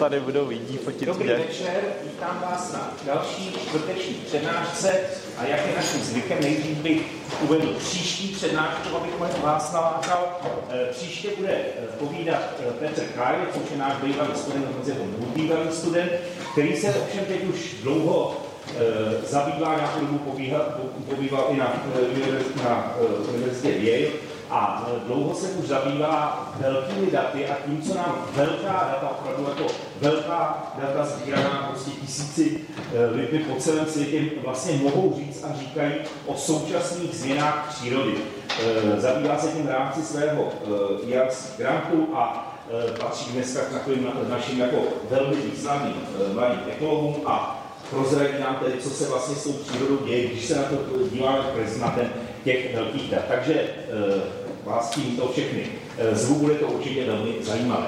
tady budou vidí fotit Dobrý mě. večer, vítám vás na další čtvrteční přednášce a jak je naším zvykem, nejdřív bych uvedl příští přednášku, abych vás nalákal. Eh, příště bude eh, povídat eh, Petr Kajl, což je náš bývalý student, dokonce jako bývalý student, který se ovšem teď už dlouho zabývá, nějakou dobu pobýval i na, na univerzitě Yale a e, dlouho se už zabývá velkými daty a tím, co nám velká data, opravdu jako velká data sbíraná prostě tisíci e, lidmi po celém světě vlastně mohou říct a říkají o současných změnách přírody. E, zabývá se tím v rámci svého IRC grantu a patří dneska k takovým našim jako velmi významným mladým ekologům a prozradí nám tedy, co se vlastně s tou přírodou děje, když se na to díváme prismatem těch velkých dat. Takže vás tímto všechny eh, zvu, bude to určitě velmi zajímavé.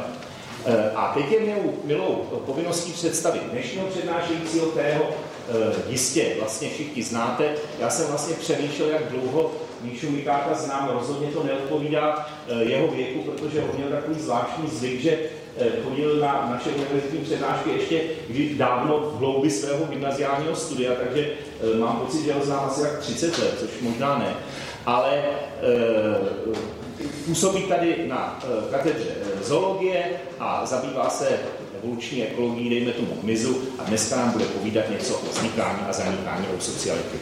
Eh, a teď je milou, milou povinností představit dnešního přednášejícího, kterého eh, jistě vlastně všichni znáte. Já jsem vlastně přemýšlel, jak dlouho Míšu Mikáka znám, rozhodně to neodpovídá jeho věku, protože on měl takový zvláštní zvyk, že chodil na naše univerzitní přednášky ještě když dávno v hloubi svého gymnaziálního studia, takže mám pocit, že ho znám asi jak 30 let, což možná ne ale e, působí tady na e, katedře e, zoologie a zabývá se evoluční ekologií, dejme tomu mizu, a dneska nám bude povídat něco o vznikání a zanikání sociality.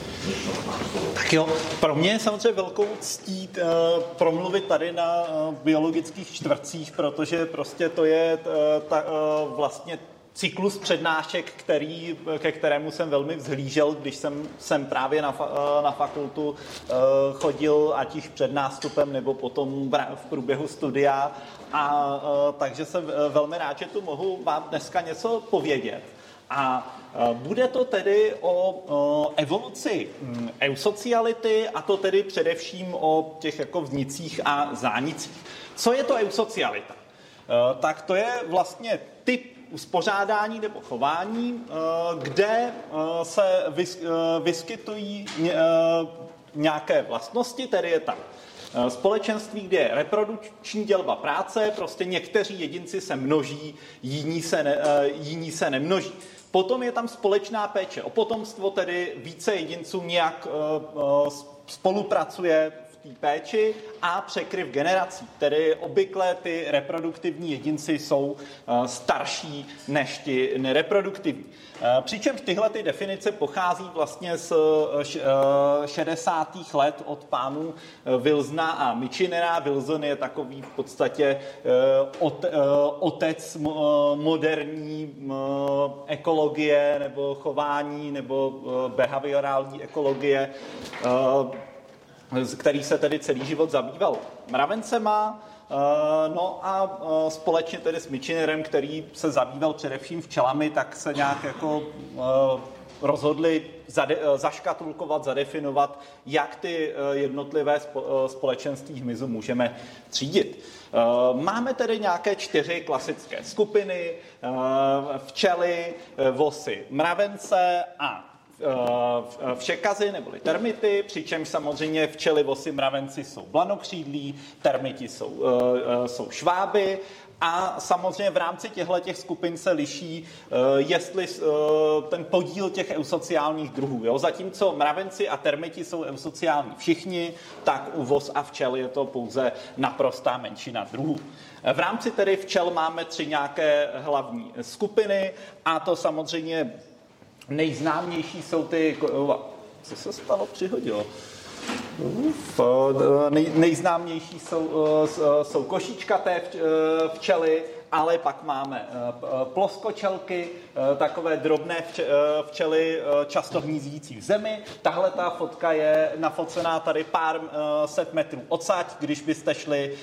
Tak jo, pro mě je samozřejmě velkou ctí uh, promluvit tady na uh, biologických čtvrcích, protože prostě to je uh, ta, vlastně cyklus přednášek, který, ke kterému jsem velmi vzhlížel, když jsem, jsem právě na, eh, na fakultu eh, chodil, ať již před nástupem nebo potom v průběhu studia. A eh, takže jsem velmi rád, že tu mohu vám dneska něco povědět. A bude to tedy o, evoluci hm, eusociality a to tedy především o těch jako vznicích a zánicích. Co je to eusocialita? Tak to je vlastně typ uspořádání nebo chování, eh, kde eh, se eh, vyskytují nějaké vlastnosti, tedy je tam společenství, kde je reprodukční dělba práce, prostě někteří jedinci se množí, jiní se, ne, jiní se nemnoží. Potom je tam společná péče o potomstvo, tedy více jedinců nějak spolupracuje té péči a překryv generací. Tedy obvykle ty reproduktivní jedinci jsou eh, starší než ti nereproduktivní. Eh, přičemž tyhle ty definice pochází vlastně z 60. Eh, let od pánů Wilsona a Michinera. Wilson je takový v podstatě otec moderní ekologie nebo chování nebo behaviorální ekologie který se tedy celý život zabýval mravencema, eh, No a eh, společně tedy s Michinerem, který se zabýval především včelami, tak se nějak jako eh, rozhodli zade, zaškatulkovat, zadefinovat, jak ty jednotlivé společenství hmyzu můžeme třídit. Máme tedy nějaké čtyři klasické skupiny, včely, vosy, mravence a všekazy neboli termity, přičemž samozřejmě včely, vosy, mravenci jsou blanokřídlí, termiti jsou, eh, eh, jsou šváby a samozřejmě v rámci těchto těch skupin se liší, jestli ten podíl těch eusociálních druhů. Jo? Zatímco mravenci a termiti jsou eusociální všichni, tak u vos a včel je to pouze naprostá menšina druhů. V rámci tedy včel máme tři nějaké hlavní skupiny a to samozřejmě Nejznámější jsou ty... Co se stalo? Přihodilo. Uf, nej, nejznámější jsou, jsou košičkaté eh, včely, ale pak máme eh, ploskočelky, takové drobné včely, často hnízdící v zemi. Tahle ta fotka je nafocená tady pár set metrů odsaď. Když byste šli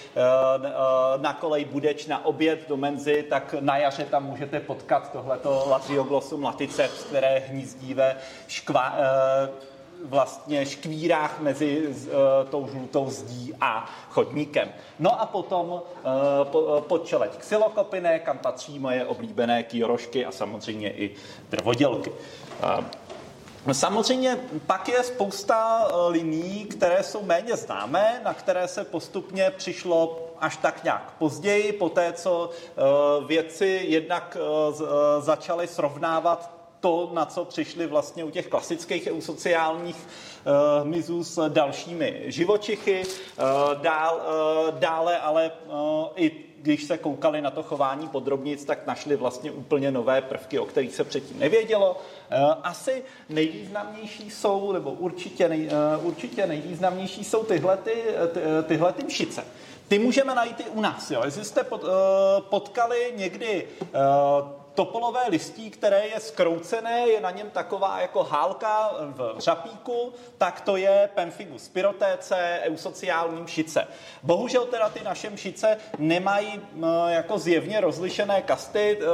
na kolej Budeč na oběd do Menzy, tak na jaře tam můžete potkat tohleto Latrioglossum laticeps, které hnízdí ve škva, vlastně škvírách mezi uh, tou žlutou zdí a chodníkem. No a potom uh, po, podčeleť xylokopiné, kam patří moje oblíbené kýrošky a samozřejmě i drvodělky. Uh, Samozřejmě pak je spousta liní, které jsou méně známé, na které se postupně přišlo až tak nějak později, po té, co věci jednak začaly srovnávat to, na co přišli vlastně u těch klasických eusociálních uh, hmyzů s dalšími živočichy. Uh, dál, uh, dále ale uh, i když se koukali na to chování podrobnic, tak našli vlastně úplně nové prvky, o kterých se předtím nevědělo. Asi nejvýznamnější jsou, nebo určitě, nej, určitě nejvýznamnější jsou tyhle, ty, tyhle ty mšice. Ty můžeme najít i u nás. Jo. Jestli jste potkali někdy topolové listí, které je skroucené, je na něm taková jako hálka v řapíku, tak to je Pemphigus pyrotéce, eusociální mšice. Bohužel teda ty naše mšice nemají jako zjevně rozlišené kasty, e,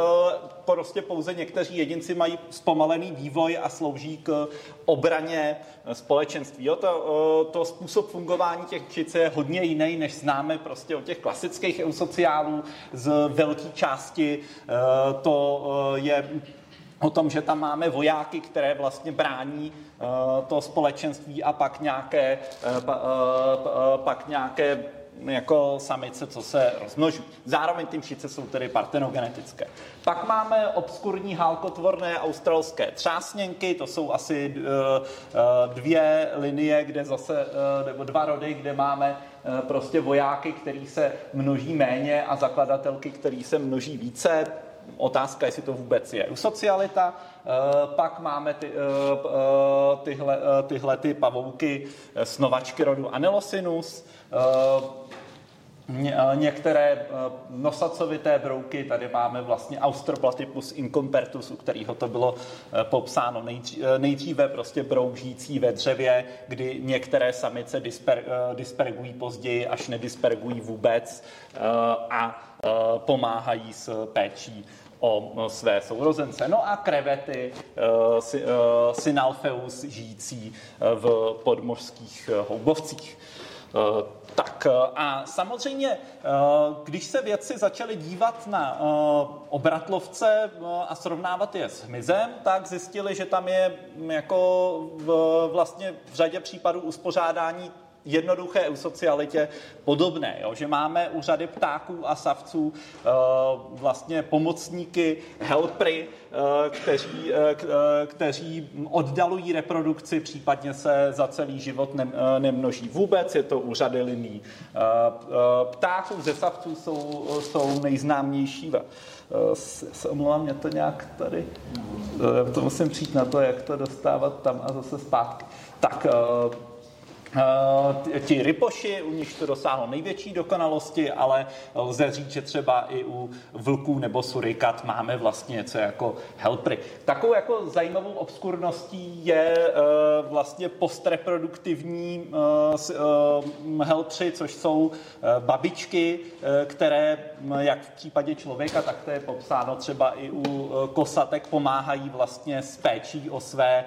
prostě pouze někteří jedinci mají zpomalený vývoj a slouží k obraně společenství. Jo, to, to způsob fungování těch mšic je hodně jiný, než známe prostě od těch klasických eusociálů z velké části. E, to Eh, je o tom, že tam máme vojáky, které vlastně brání eh, to společenství a pak nějaké, eh, pak nějaké jako samice, co se rozmnožují. Zároveň ty mšice jsou tedy partenogenetické. Pak máme obskurní hálkotvorné australské třásněnky, to jsou asi dvě linie, kde zase, nebo dva rody, kde máme prostě vojáky, který se množí méně a zakladatelky, který se množí více otázka, jestli to vůbec je socialita. Eh, pak máme ty, eh, eh, tyhle, tyhle ty pavouky snovačky rodu Anelosinus, Některé nosacovité brouky, tady máme vlastně Austroplatypus incompertus, u kterého to bylo popsáno nejdříve, prostě brouk žijící ve dřevě, kdy některé samice disper, dispergují později, až nedispergují vůbec a pomáhají s péčí o své sourozence. No a krevety, eh, eh, synalfeus žijící eh, v podmořských houbovcích. Tak a samozřejmě, když se vědci začali dívat na obratlovce a srovnávat je s hmyzem, tak zjistili, že tam je mm, jako v, vlastně v řadě případů uspořádání jednoduché eusocialitě podobné, jo? že máme u řady ptáků a savců uh, vlastně pomocníky, helpry, uh, kteří, uh, kteří oddalují reprodukci, případně se za celý život ne, nemnoží vůbec, je to u řady liní. Ptáků ze savců jsou, jsou nejznámější. Se omlouvám, mě to nějak tady, to musím přijít na to, jak to dostávat tam a zase zpátky. Tak, ti rypoši, u nich to dosáhlo největší dokonalosti, ale lze říct, že třeba i u vlků nebo surikat máme vlastně něco jako helpry. Takovou jako zajímavou obskurností je uh, vlastně postreproduktivní uh, helpři, což jsou babičky, které, jak v případě člověka, tak to je popsáno třeba i u kosatek, pomáhají vlastně s péčí o své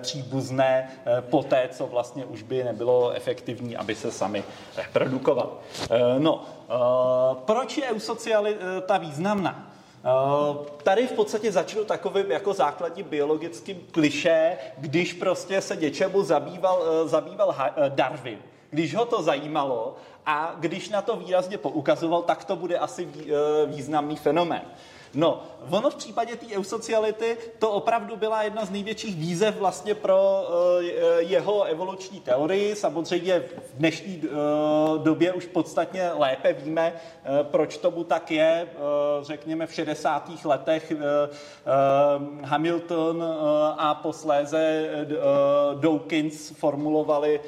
příbuzné poté, co vlastně už by nebylo efektivní, aby se sami reprodukovali. Eh, no, eh, proč je eusocialita významná? Uh, tady v podstatě začnu takovým jako základním biologickým kliše, když prostě se něčemu zabýval, zabýval Darwin. Když ho to zajímalo a když na to výrazně poukazoval, tak to bude asi významný fenomén. No, ono v případě té eusociality to opravdu byla jedna z největších výzev vlastně pro uh, jeho evoluční teorii. Samozřejmě v dnešní uh, době už podstatně lépe víme, proč tomu tak je. Řekněme v 60. letech Hamilton a posléze Dawkins formulovali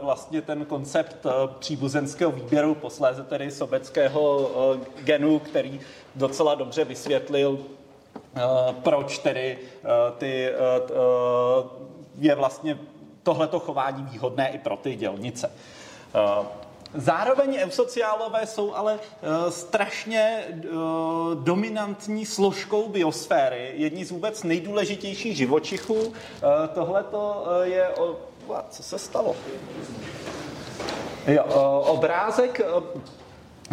vlastně ten koncept příbuzenského výběru, posléze tedy sobeckého genu, který docela dobře vysvětlil, eh, proč tedy eh, ty, eh, je vlastně tohleto chování výhodné i pro ty dělnice. Zároveň eusociálové jsou ale strašně dominantní složkou biosféry, jedni z vůbec nejdůležitějších živočichů. Tohle je... Co se stalo? Jo, obrázek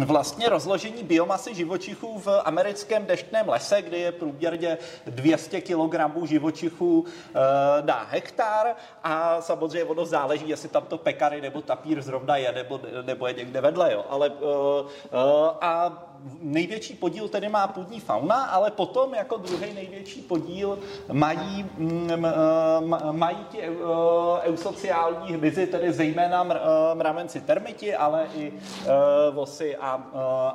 vlastně rozložení biomasy živočichů v americkém deštném lese, kde je průměrně 200 kg živočichů e, na hektar a samozřejmě ono záleží, jestli tam to pekary nebo tapír zrovna je, nebo, nebo je někde vedle. Jo. Ale, e, e, a největší podíl tedy má půdní fauna, ale potom jako druhý největší podíl mají, mm, mají ti eusociální hmyzy, tedy zejména mravenci termiti, ale i vosy a,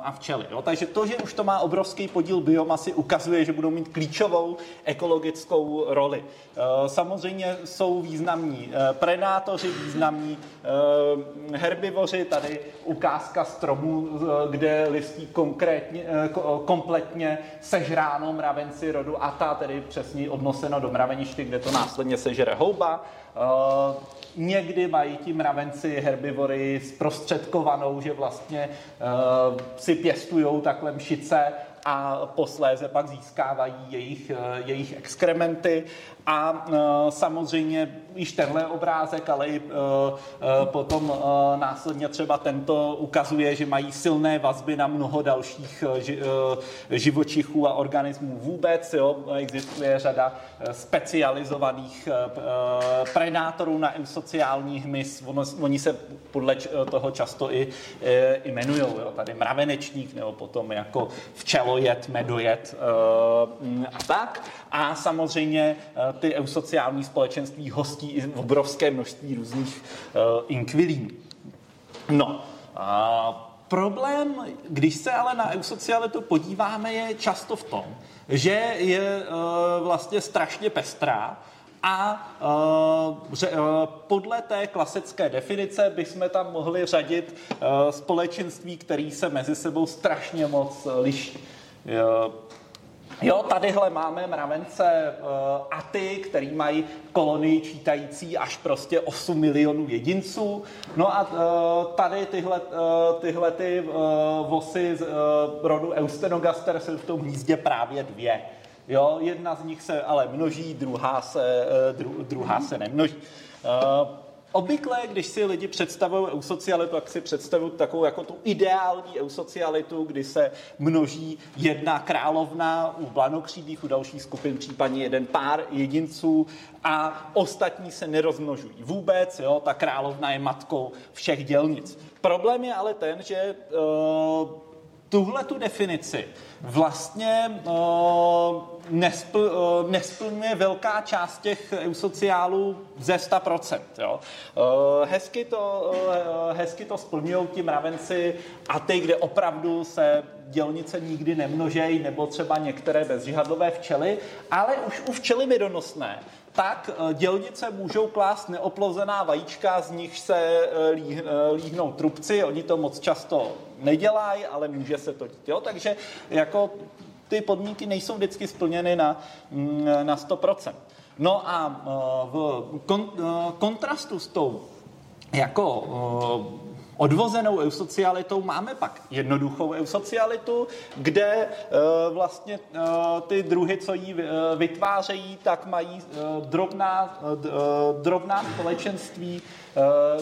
a včely. Jo? Takže to, že už to má obrovský podíl biomasy, ukazuje, že budou mít klíčovou ekologickou roli. Samozřejmě jsou významní predátoři, významní herbivoři, tady ukázka stromů, kde listí konkrétně konkrétně, eh, eh, kompletně sežráno mravenci rodu Ata, tedy přesně odnoseno do mraveništy, kde to následně sežere houba. Eh, někdy mají ti mravenci herbivory zprostředkovanou, že vlastně si pěstují takhle mšice a posléze pak získávají jejich, jejich exkrementy. A samozřejmě již tenhle obrázek, ale i potom následně třeba tento ukazuje, že mají silné vazby na mnoho dalších živočichů a organismů vůbec. Jo. Existuje řada specializovaných predátorů na sociální hmyz. Oni se podle toho často i jmenují. Tady mravenečník nebo potom jako včelojed, medojed a tak. A samozřejmě ty eusociální společenství hostí i obrovské množství různých uh, inkvilín. No, a Problém, když se ale na eusocialitu podíváme, je často v tom, že je uh, vlastně strašně pestrá a uh, že, uh, podle té klasické definice bychom tam mohli řadit uh, společenství, které se mezi sebou strašně moc liší. Uh, Jo, tadyhle máme mravence uh, Aty, který mají kolonii čítající až prostě 8 milionů jedinců. No a uh, tady tyhle, uh, tyhle ty vosy z rodu Eustenogaster jsou v tom hnízdě právě dvě. Jo, jedna z nich se ale množí, druhá se, dru, druhá se nemnoží. Obvykle, když si lidi představují eusocialitu, tak si představují takovou jako tu ideální eusocialitu, kdy se množí jedna královna u blanokřídých, u dalších skupin případně jeden pár jedinců a ostatní se nerozmnožují vůbec. Jo? Ta královna je matkou všech dělnic. Problém je ale ten, že uh, tuhle tu definici vlastně uh, nespl, uh, nesplňuje velká část těch eusociálů ze 100%. Jo. Uh, hezky, to, uh, hezky to splňují ti mravenci a ty, kde opravdu se dělnice nikdy nemnožejí, nebo třeba některé bezžihadlové včely, ale už u včely medonosné tak dělnice můžou klást neoplozená vajíčka, z nich se líhnou trubci, oni to moc často nedělají, ale může se to dít. Jo? Takže jako ty podmínky nejsou vždycky splněny na, mm, na 100%. No a eh, v eh, kontrastu s tou jako eh, odvozenou eusocialitou máme pak jednoduchou eusocialitu, kde vlastně ty druhy, co ji vytvářejí, tak mají drobná, drobná společenství Eh,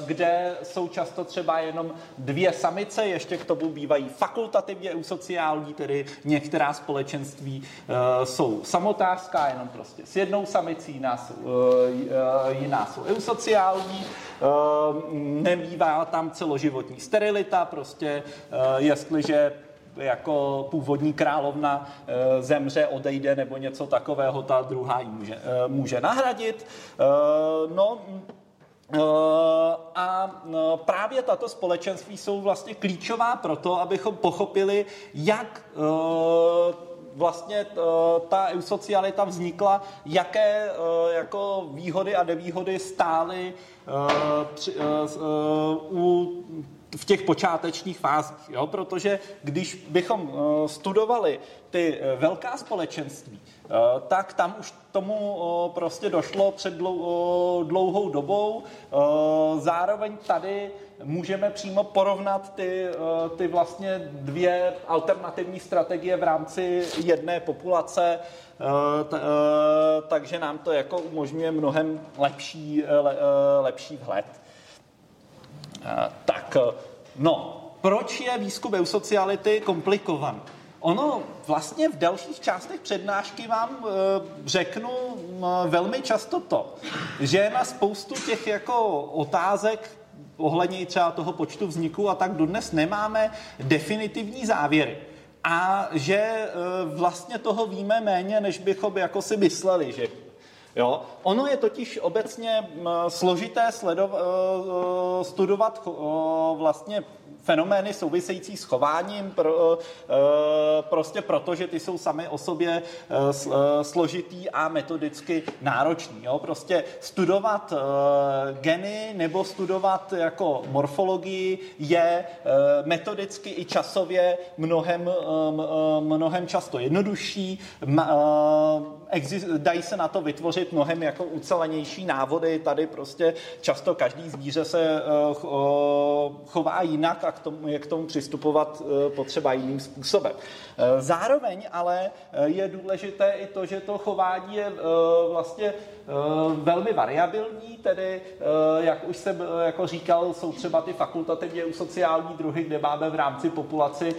kde jsou často třeba jenom dvě samice, ještě k tomu bývají fakultativně eusociální, tedy některá společenství eh, jsou samotářská, jenom prostě s jednou samicí, jiná jsou, eh, jiná jsou eusociální, nebývá tam celoživotní sterilita, prostě jestliže jako původní královna zemře, odejde nebo něco takového, ta druhá ji může, může nahradit. No, Eh, a eh, právě tato společenství jsou vlastně klíčová pro to, abychom pochopili, jak eh, vlastně ta eusocialita vznikla, jaké jako výhody a nevýhody stály u v těch počátečních fázích, jo? protože když bychom studovali ty velká společenství, Eh, tak tam už tomu eh, prostě došlo před eh, dlouhou dobou. Zároveň tady můžeme přímo porovnat ty, ty vlastně dvě alternativní strategie v rámci jedné populace, takže nám to jako umožňuje mnohem lepší, lepší vhled. Tak, no, proč je výzkum eusociality komplikovaný? Ono vlastně v dalších částech přednášky vám e, řeknu e, velmi často to, že na spoustu těch jako otázek ohledně třeba toho počtu vzniků a tak dodnes nemáme definitivní závěry. A že e, vlastně toho víme méně, než bychom jako si mysleli, že Jo? Ono je totiž obecně složité sledov, studovat vlastně fenomény související s chováním, pro, eh, prostě proto, že ty jsou sami o sobě eh, eh, složitý a metodicky náročný. Jo? Prostě studovat geny nebo studovat jako morfologii je metodicky i časově mnohem, mnohem často jednodušší. Dají se na to vytvořit mnohem jako ucelenější návody. Tady prostě často každý zvíře se chová jinak a k tomu, je k tomu přistupovat eh, potřeba jiným způsobem. Eh, zároveň ale eh, je důležité i to, že to chování je vlastně velmi variabilní, tedy, jak už jsem jako říkal, jsou třeba ty fakultativně u sociální druhy, kde máme v rámci populaci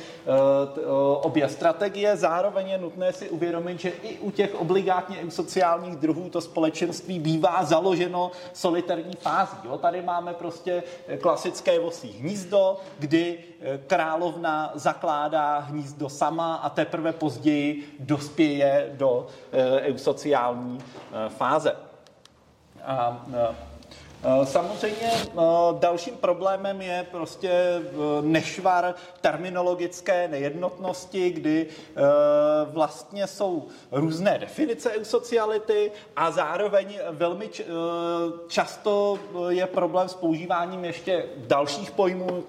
obě strategie. Zároveň je nutné si uvědomit, že i u těch obligátně sociálních druhů to společenství bývá založeno solitární fází. Jo? Tady máme prostě klasické vosí hnízdo, kdy eh, královna zakládá hnízdo sama a teprve později dospěje do eh, eusociální eh, fáze. A Eh, samozřejmě eh, dalším problémem je prostě eh, nešvar terminologické nejednotnosti, kdy vlastně jsou různé definice eusociality a zároveň velmi často je problém s používáním ještě dalších pojmů,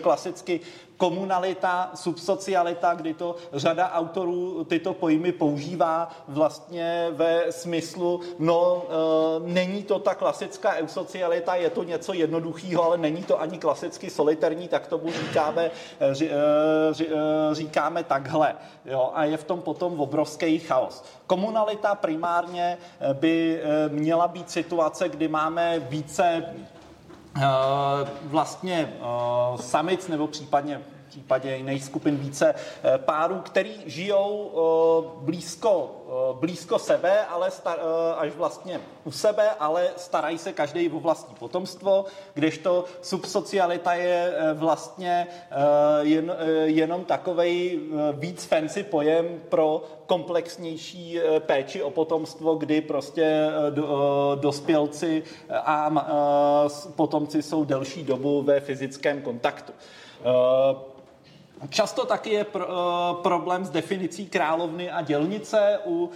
klasicky komunalita, subsocialita, kdy to řada autorů tyto pojmy používá vlastně ve smyslu, no e, není to ta klasická eusocialita, je to něco jednoduchého, ale není to ani klasicky solitární, tak tomu říkáme, e, ří, e, ří, e, říkáme takhle. Jo? A je v tom potom obrovský chaos. Komunalita primárně by měla být situace, kdy máme více vlastně samic nebo případně případě jiných skupin více uh, párů, který žijou uh, blízko, uh, blízko sebe, ale star, uh, až vlastně u sebe, ale starají se každý o vlastní potomstvo, kdežto subsocialita je uh, vlastně uh, jen, uh, jenom takovej uh, víc fancy pojem pro komplexnější eh, péči o potomstvo, kdy prostě eh, do, eh, dospělci a potomci jsou delší dobu ve fyzickém kontaktu. Často taky je pro, uh, problém s definicí královny a dělnice. U uh,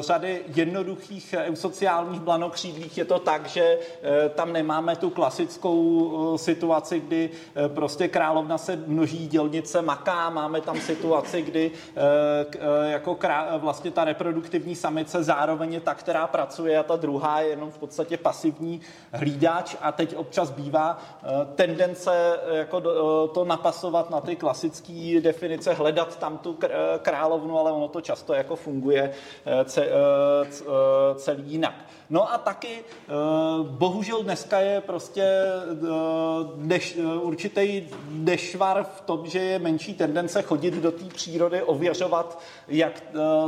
řady jednoduchých eusociálních blanokřídlých je to tak, že uh, tam nemáme tu klasickou uh, situaci, kdy uh, prostě královna se množí, dělnice maká. Máme tam situaci, kdy uh, uh, jako krá, vlastně ta reproduktivní samice zároveň je ta, která pracuje a ta druhá je jenom v podstatě pasivní hlídač a teď občas bývá uh, tendence jako do, uh, to napasovat na ty klasické klasické definice hledat tam tu královnu, ale ono to často jako funguje eh, eh, eh, celý jinak. No a taky bohužel dneska je prostě deš, určitý dešvar v tom, že je menší tendence chodit do té přírody, ověřovat, jak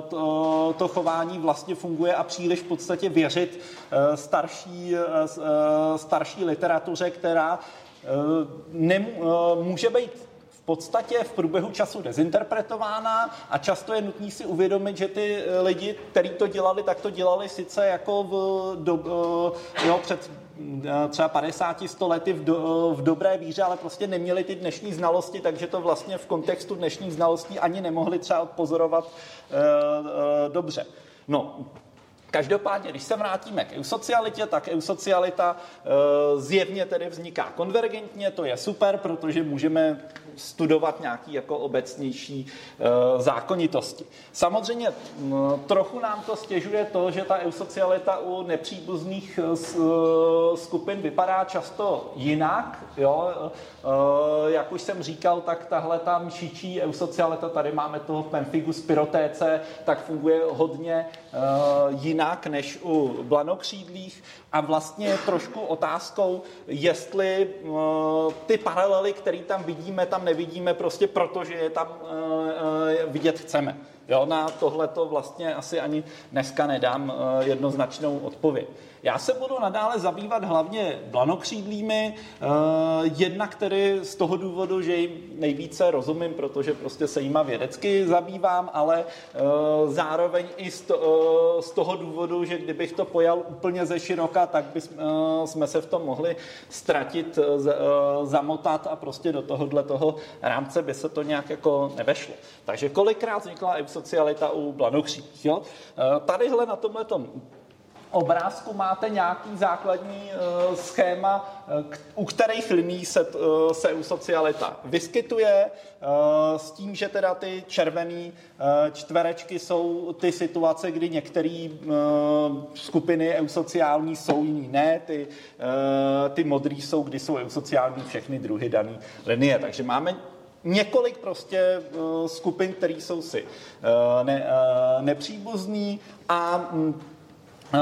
to, to chování vlastně funguje a příliš v podstatě věřit starší, starší literatuře, která nemůže být podstatě v průběhu času dezinterpretována a často je nutný si uvědomit, že ty eh, lidi, kteří to dělali, tak to dělali sice jako v, do, eh, jo, před eh, třeba 50, 100 lety v, do, v dobré víře, ale prostě neměli ty dnešní znalosti, takže to vlastně v kontextu dnešních znalostí ani nemohli třeba pozorovat dobře. No, Každopádně, když se vrátíme k eusocialitě, tak eusocialita e, zjevně tedy vzniká konvergentně, to je super, protože můžeme studovat nějaký jako obecnější e, zákonitosti. Samozřejmě trochu nám to stěžuje to, že ta eusocialita u nepříbuzných e, skupin vypadá často jinak. Jo? E, jak už jsem říkal, tak tahle tam šičí eusocialita, tady máme toho Pemphigus pyrotéce, tak funguje hodně e, jinak jinak než u blanokřídlých a vlastně trošku otázkou, jestli ty paralely, které tam vidíme, tam nevidíme prostě proto, že je tam vidět chceme. Jo, na tohle to vlastně asi ani dneska nedám jednoznačnou odpověď. Já se budu nadále zabývat hlavně blanokřídlými, eh, jedna, který z toho důvodu, že jim nejvíce rozumím, protože prostě se jima vědecky zabývám, ale eh, zároveň i z toho důvodu, že kdybych to pojal úplně ze široka, tak bychom eh, se v tom mohli ztratit, zamotat a prostě do tohohle toho rámce by se to nějak jako nevešlo. Takže kolikrát vznikla eusocialita u blanokřídlých. Tadyhle na tomhle obrázku máte nějaký základní uh, schéma, uh, u kterých liní se, uh, se u socialita vyskytuje, uh, s tím, že teda ty červené uh, čtverečky jsou ty situace, kdy některé uh, skupiny eusociální jsou, jiný ne, ty, uh, ty modrý jsou, kdy jsou eusociální všechny druhy dané linie. Takže máme několik prostě uh, skupin, které jsou si uh, ne, uh, nepříbuzný a Eh,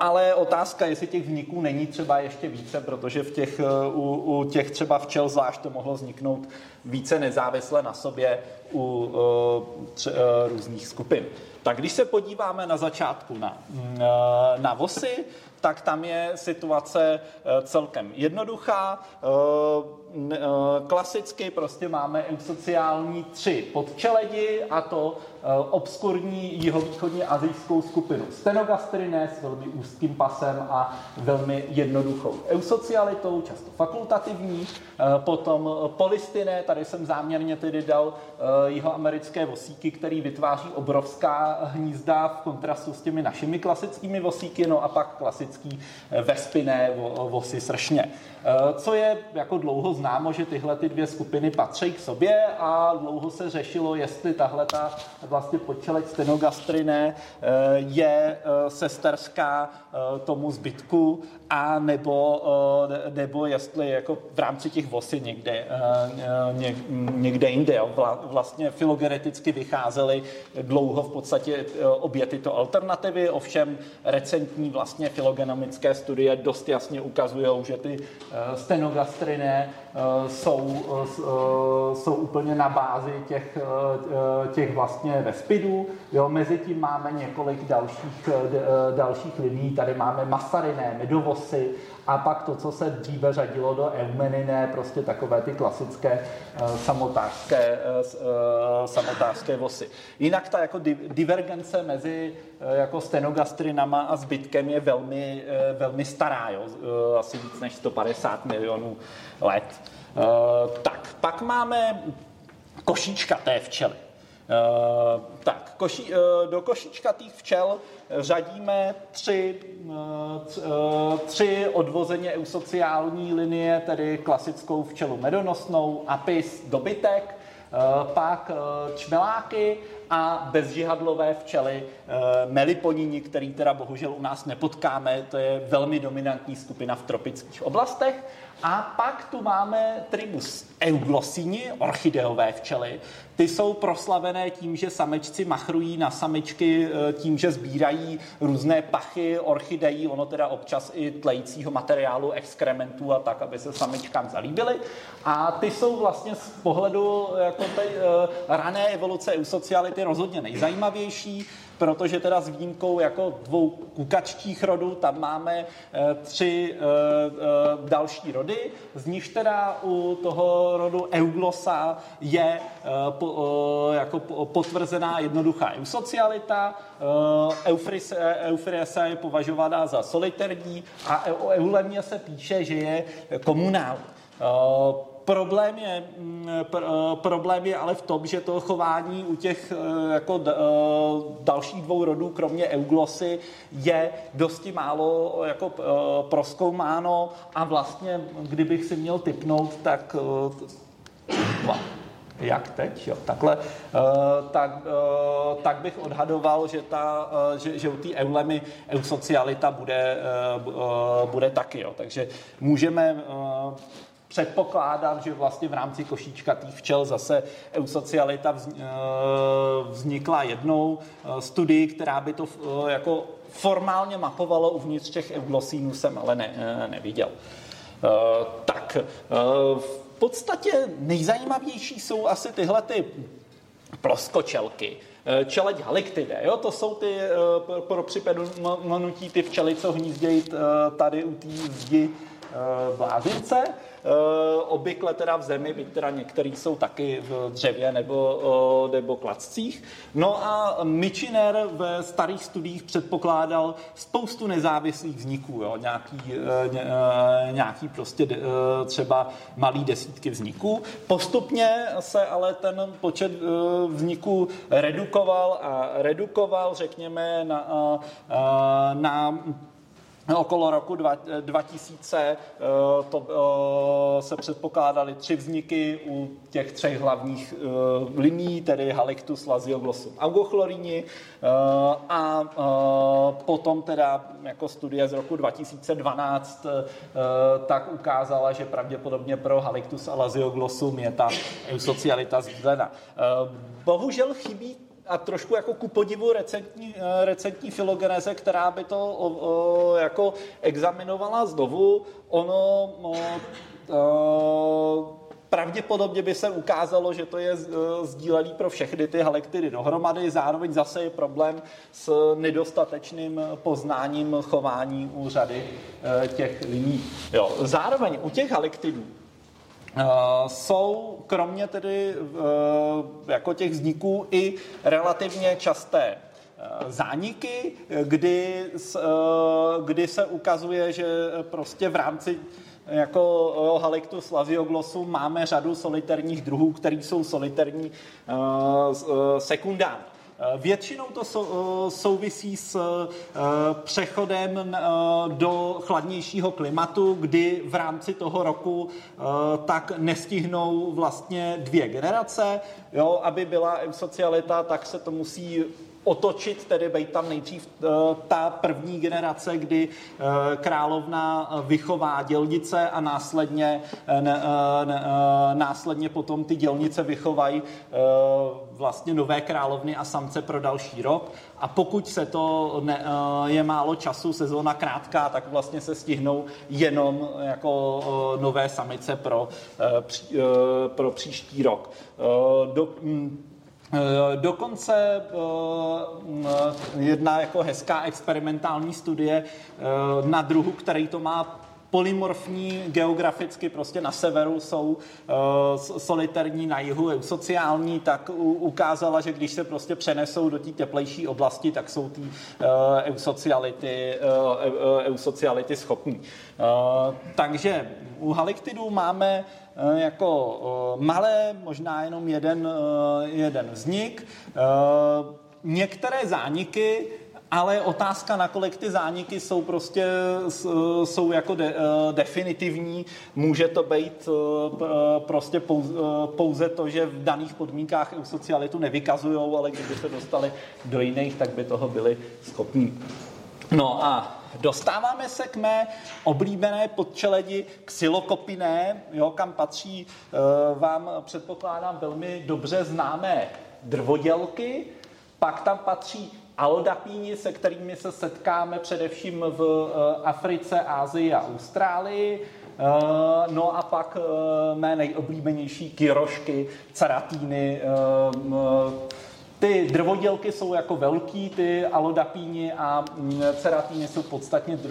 ale otázka, jestli těch vniků není třeba ještě více, protože v těch, eh, u, u těch třeba včel zvlášť to mohlo vzniknout více nezávisle na sobě u eh, tře, různých skupin. Tak když se podíváme na začátku na, mm, na vosy, tak tam je situace celkem jednoduchá. Klasicky prostě máme sociální tři podčeledi a to Eh, obskurní jihovýchodně azijskou skupinu Stenogastrine s velmi úzkým pasem a velmi jednoduchou eusocialitou, často fakultativní. Eh, potom polistine, tady jsem záměrně tedy dal eh, jihoamerické vosíky, který vytváří obrovská hnízda v kontrastu s těmi našimi klasickými vosíky, no a pak klasický vespiné vosy sršně. Co je jako dlouho známo, že tyhle ty dvě skupiny patří k sobě a dlouho se řešilo, jestli tahle ta vlastně počelek stenogastrine eh, je eh, sesterská eh, tomu zbytku a nebo, nebo jestli jako v rámci těch vosy někde, někde jinde. Vlastně filogeneticky vycházely dlouho v podstatě obě tyto alternativy, ovšem recentní vlastně filogenomické studie dost jasně ukazují, že ty stenogastriné jsou, jsou úplně na bázi těch, těch vlastně vespidů. Jo, mezi tím máme několik dalších, dalších liní. Tady máme masariné, medovosy a pak to, co se dříve řadilo do eumeniné, prostě takové ty klasické samotářské, samotářské vosy. Jinak ta jako divergence mezi jako stenogastrinama a zbytkem je velmi, velmi stará, jo? asi víc než 150 milionů let. Tak, pak máme košíčka té včely. Uh, tak, koši, uh, do košičkatých včel řadíme tři, uh, tři odvozeně eusociální linie, tedy klasickou včelu medonosnou, apis, dobytek, pak čmeláky a bezžihadlové včely, meliponini, který teda bohužel u nás nepotkáme, to je velmi dominantní skupina v tropických oblastech. A pak tu máme tribus euglosini, orchideové včely. Ty jsou proslavené tím, že samečci machrují na samičky, e, tím, že sbírají různé pachy orchidejí, ono teda občas i tlejícího materiálu, exkrementů a tak, aby se samičkám zalíbily. A ty jsou vlastně z pohledu jako té uh, rané evoluce eusociality rozhodně nejzajímavější protože teda s výjimkou jako dvou kukačtích rodů, tam máme eh, tři eh, eh, další rody, z nich teda u toho rodu euglosa je jako potvrzená jednoduchá eusocialita, Eufriese je považovaná za solitérní a o Eulemě se píše, že je komunální. Problém je, mm, pr, eh, problém je ale v tom, že to chování u těch eh, jako eh, dalších dvou rodů, kromě euglosy, je dosti málo jako proskoumáno a vlastně, kdybych si měl typnout, tak jak teď, jo, takhle, tak, tak bych odhadoval, že, ta, že, že u té eulemy eusocialita bude, bude taky, jo. takže můžeme předpokládat, že vlastně v rámci košíčkatých včel zase eusocialita vznikla jednou studii, která by to jako formálně mapovalo uvnitř těch euglosínů, jsem ale ne, neviděl. Tak, v podstatě nejzajímavější jsou asi tyhle ty ploskočelky. Eh, čeleď haliktide, jo, to jsou ty eh, pro připomenutí ty včely, co hnízdějí eh, tady u té zdi blázince. Eh, obvykle teda v zemi, byť teda některý jsou taky v dřevě nebo, nebo klaccích. No a Michiner ve starých studiích předpokládal spoustu nezávislých vzniků, jo, nějaký, eh, eh, nějaký prostě třeba malý desítky vzniků. Postupně se ale ten počet vzniků redukoval a redukoval, řekněme, na, na Okolo roku 2000 eh, eh, to, eh, se předpokládaly tři vzniky u těch třech hlavních liní, tedy Halictus, Lazioglossum, Augochlorini a potom teda jako studie z roku 2012 tak ukázala, že pravděpodobně pro Halictus a Lazioglossum je ta socialita sdílena. Bohužel chybí a trošku jako ku podivu recentní, eh, recentní filogeneze, která by to o, o, jako examinovala znovu. Ono o, o, pravděpodobně by se ukázalo, že to je eh, sdílený pro všechny ty halektidy dohromady. Zároveň zase je problém s nedostatečným poznáním chování u řady eh, těch liní. Jo. Zároveň u těch halektidů Uh, jsou kromě tedy uh, jako těch vzniků i relativně časté uh, zániky, kdy, kdy se ukazuje, že prostě v rámci jako Halictus lazioglosu máme řadu solitérních druhů, které jsou solitérní sekundární. Eh, většinou to eh, souvisí s eh, přechodem do chladnějšího klimatu, kdy v rámci toho roku tak nestihnou vlastně dvě generace. Jo, aby byla socialita, tak se to musí otočit, tedy být tam nejdřív eh, ta první generace, kdy eh, královna vychová dělnice a následně, eh, následně potom ty dělnice vychovají vlastně nové královny a samce pro další rok. A pokud se to ne, je málo času, sezóna krátká, tak vlastně se stihnou jenom jako nové samice pro, pro příští rok. Do, hm, Eh, dokonce eh, jedna jako hezká experimentální studie eh, na druhu, který to má polymorfní geograficky, prostě na severu jsou uh, solitární, na jihu sociální, tak u, ukázala, že když se prostě přenesou do té teplejší oblasti, tak jsou ty uh, eusociality, uh, eusociality schopní. Uh, takže u haliktidů máme Eh, jako eh, malé, možná jenom jeden, eh, jeden vznik. Některé zániky ale otázka, nakolik ty zániky jsou prostě jsou jako de, definitivní. Může to být prostě pouze, to, že v daných podmínkách socialitu nevykazují, ale kdyby se dostali do jiných, tak by toho byli schopní. No a Dostáváme se k mé oblíbené podčeledi xilokopiné, jo, kam patří vám, předpokládám, velmi dobře známé drvodělky, pak tam patří aldapíni, se kterými se setkáme především v e, Africe, Ázii a Austrálii, e, No a pak mé nejoblíbenější kyrošky, caratíny, ty drvodělky jsou jako velký, ty alodapíni a mm, ceratíny jsou podstatně eh,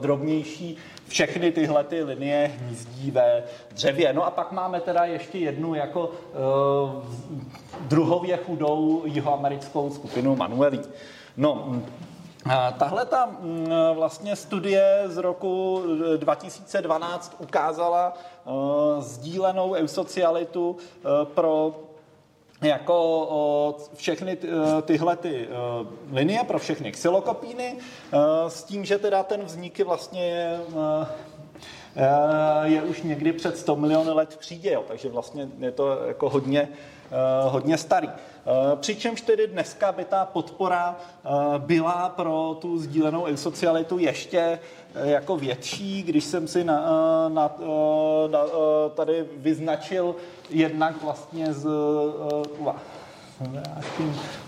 drobnější. Všechny tyhle ty linie hnízdí ve dřevě. No a pak máme teda ještě jednu jako uh, druhově chudou jihoamerickou skupinu Manuelí. No, mm, Tahle ta mm, vlastně studie z roku 2012 ukázala uh, sdílenou eusocialitu pro jako všechny e, tyhle ty uh, linie pro všechny xylokopíny uh, s tím, že teda ten vznik je vlastně je už někdy před 100 miliony let v třídě, jo, takže vlastně je to jako hodně, hodně starý. Přičemž tedy dneska by ta podpora byla pro tu sdílenou eusocialitu ještě jako větší, když jsem si na, na, na, tady vyznačil jednak vlastně z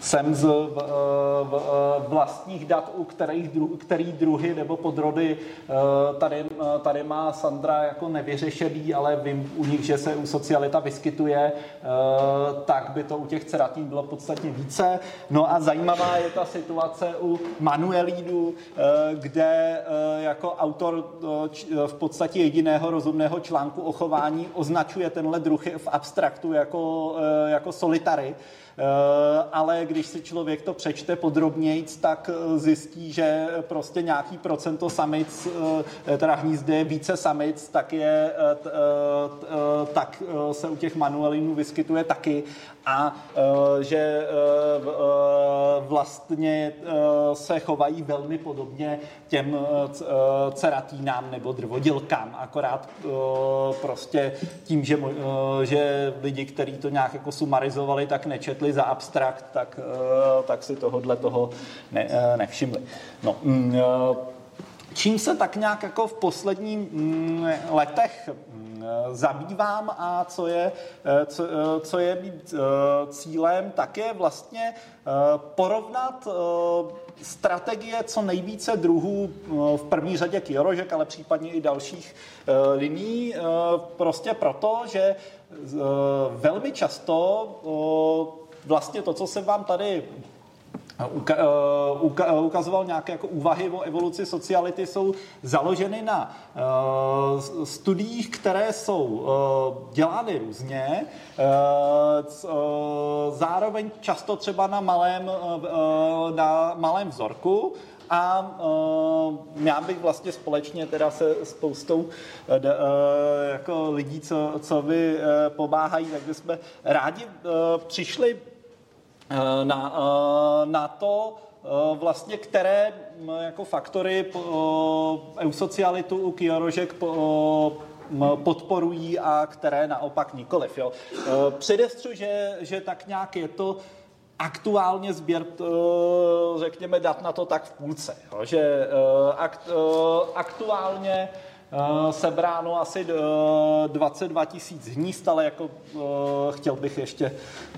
jsem z v, v, vlastních dat, u kterých dru, který druhy nebo podrody eh, tady, eh, tady má Sandra jako nevyřešený, ale vím u nich, že se u socialita vyskytuje, eh, tak by to u těch ceratín bylo podstatně více. No a zajímavá je ta situace u Manuelídu, kde jako autor v podstatě jediného rozumného článku o chování označuje tenhle druh v abstraktu jako, jako solitary. Eh, ale když si člověk to přečte podrobněji, tak eh, zjistí, že prostě nějaký procento samic, eh, teda hnízdy více samic, tak, je, tak se u těch manuelinů vyskytuje taky. A že vlastně se chovají velmi podobně těm ceratínám nebo drvodilkám, akorát prostě tím, že, že lidi, kteří to nějak jako sumarizovali, tak nečetli považovali za abstrakt, tak, eh, tak si tohohle toho ne, eh, nevšimli. No, mm, eh, čím se tak nějak jako v posledních mm, letech mm, zabývám a co je, co, co je mít cílem, tak je vlastně porovnat strategie co nejvíce druhů v první řadě kyorožek, ale případně i dalších liní, prostě proto, že velmi často vlastně to, co jsem vám tady eh, eh, ukazoval nějaké jako úvahy o evoluci sociality, jsou založeny na uh, studiích, které jsou uh, dělány různě, uh, zároveň často třeba na malém, na malém vzorku, a uh, já bych vlastně společně teda se spoustou uh, jako lidí, co, co vy uh, pomáhají, tak bychom rádi uh, přišli Eh, na, eh, na to, eh, vlastně které jako faktory eusocialitu u kyorožek podporují a které naopak nikoliv. Jo. Předestřu, že, že tak nějak je to aktuálně sběr, řekněme, dat na to tak v půlce. Jo. Že akt, aktuálně sebráno asi 22 tisíc hnízd, ale jako chtěl bych ještě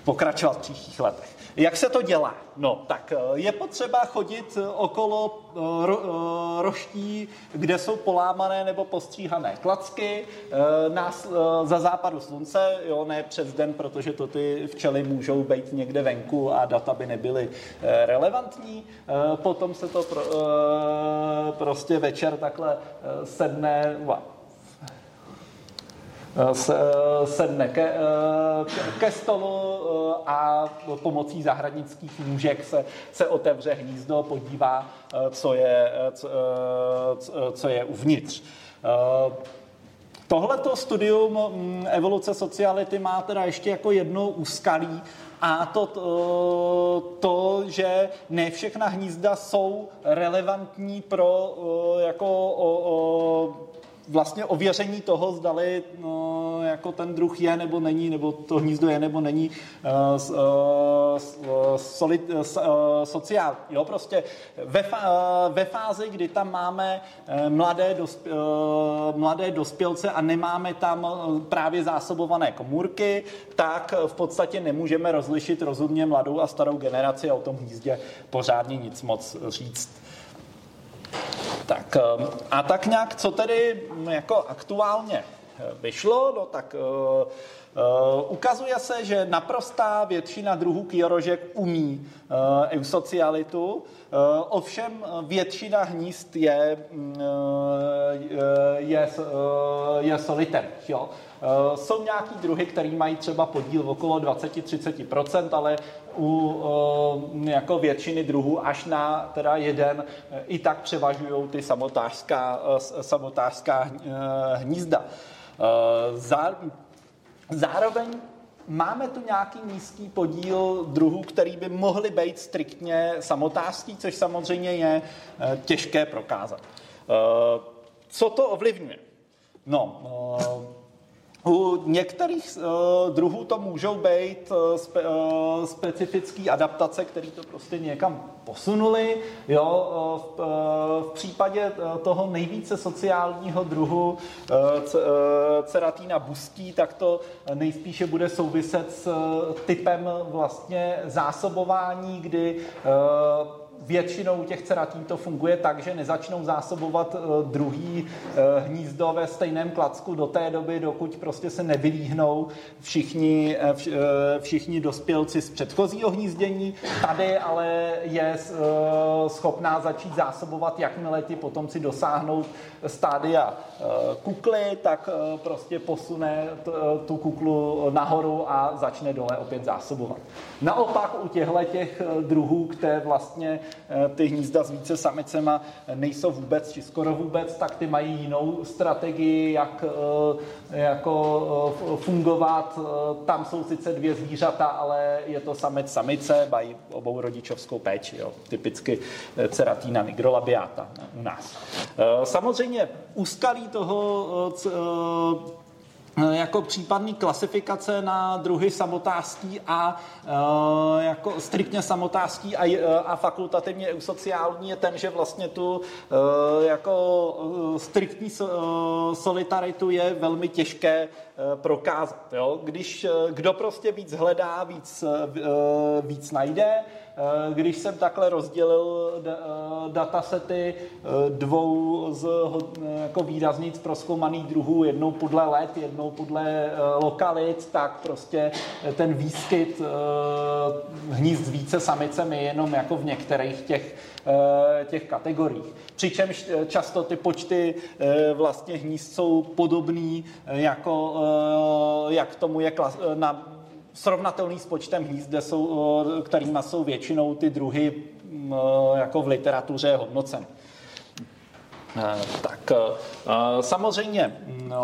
pokračovat v příštích letech. Jak se to dělá? No, tak eh, je potřeba chodit eh, okolo eh, ro, roští, kde jsou polámané nebo postříhané klacky nás, za západu slunce, jo, ne přes den, protože to ty včely můžou být někde venku a data by nebyly relevantní. Potom se to pro, prostě večer takhle sedne, sedne ke, ke stolu eh, a pomocí zahradnických nůžek se, se otevře hnízdo, podívá, eh, co je, co, eh, co je uvnitř. Tohleto studium mm, evoluce sociality má teda ještě jako jedno úskalí, a to, to, to, že ne všechna hnízda jsou relevantní pro jako o, o, vlastně ověření toho, zdali no, jako ten druh je nebo není, nebo to hnízdo je nebo není uh, uh, solid, uh, sociál. Jo, prostě ve, uh, ve fázi, kdy tam máme mladé, dospě, uh, mladé dospělce a nemáme tam právě zásobované komůrky, tak v podstatě nemůžeme rozlišit rozumně mladou a starou generaci a o tom hnízdě pořádně nic moc říct. Tak ehm, a tak nějak, co tedy mm, jako aktuálně eh, vyšlo, no tak uh, uh, ukazuje se, že naprostá většina druhů kyorožek umí uh, eusocialitu, ovšem většina hnízd je, uh, je, je soliter. Jo? Uh, jsou nějaký druhy, které mají třeba podíl okolo 20-30%, ale u uh, jako většiny druhů až na teda jeden uh, i tak převažují ty samotářská, samotářská hnízda. Zá, zároveň máme tu nějaký nízký podíl druhů, který by mohly být striktně samotářský, což samozřejmě je těžké prokázat. Co to ovlivňuje? No, u některých uh, druhů to můžou být uh, spe, uh, specifické adaptace, které to prostě někam posunuli. Jo, uh, v, uh, v případě toho nejvíce sociálního druhu uh, uh, Ceratina bustí, tak to nejspíše bude souviset s typem vlastně zásobování, kdy uh, většinou těch ceratí to funguje tak, že nezačnou zásobovat eh, druhý eh, hnízdo ve stejném klacku do té doby, dokud prostě se nevylíhnou všichni, eh, všichni dospělci z předchozího hnízdění. Tady ale je schopná začít zásobovat, jakmile ti potomci dosáhnou stádia kukly, tak prostě posune tu kuklu nahoru a začne dole opět zásobovat. Naopak u těchto těch druhů, které vlastně ty hnízda s více samicema nejsou vůbec, či skoro vůbec, tak ty mají jinou strategii, jak eh, jako eh, fungovat. Tam jsou sice dvě zvířata, ale je to samec samice, mají obou rodičovskou péči, jo. typicky ceratina nigrolabiata u nás. Samozřejmě úskalí toho Eh, jako případný klasifikace na druhy samotářský a uh, jako striktně samotářský a, uh, a fakultativně eusociální je ten, že vlastně tu jako striktní so, solitaritu je velmi těžké prokázat. Jo? Když kdo prostě víc hledá, víc, víc najde, Eh, když jsem takhle rozdělil eh, datasety eh, dvou z jako výraznic proskoumaných druhů, jednou podle let, jednou podle lokalit, tak prostě ten výskyt hnízd více samicemi jenom jako v některých těch těch kategoriích. Přičemž často ty počty vlastně hnízd jsou podobný, jako jak tomu je na srovnatelný s počtem hnízd, jsou, kterýma jsou většinou ty druhy jako v literatuře hodnoceny. E, tak e, samozřejmě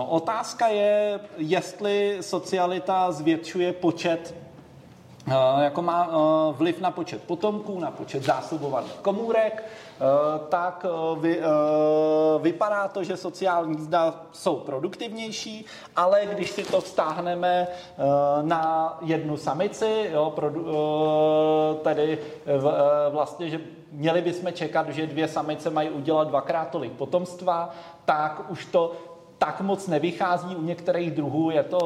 otázka je, jestli socialita zvětšuje počet jako má vliv na počet potomků, na počet zásobovaných komůrek, Eh, tak eh, vy, eh, vypadá to, že sociální jízda jsou produktivnější, ale když si to vztáhneme na jednu samici, jo, tedy vlastně, že měli bychom čekat, že dvě samice mají udělat dvakrát tolik potomstva, tak už to tak moc nevychází. U některých druhů je to,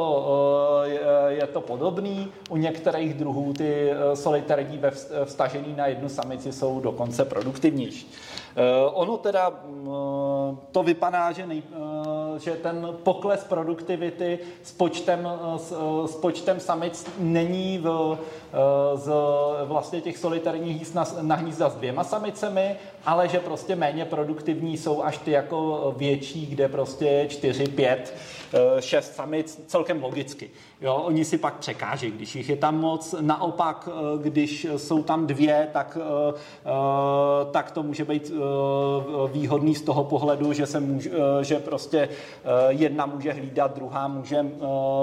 eh, je to podobný, u některých druhů ty eh, solitérní ve vstažení na jednu samici jsou dokonce produktivnější. Eh, ono teda mm, to vypadá, že, nej, eh, že ten pokles produktivity s počtem, eh, s, s počtem samic není v, z vlastně těch solitárních hnízd na, na hnízda s dvěma samicemi, ale že prostě méně produktivní jsou až ty jako větší, kde prostě čtyři, pět Eh, šest samic celkem logicky. Jo, oni si pak překáží, když jich je tam moc. Naopak, eh, když jsou tam dvě, tak, eh, tak to může být výhodný z toho pohledu, že, se může, že prostě jedna může hlídat, druhá může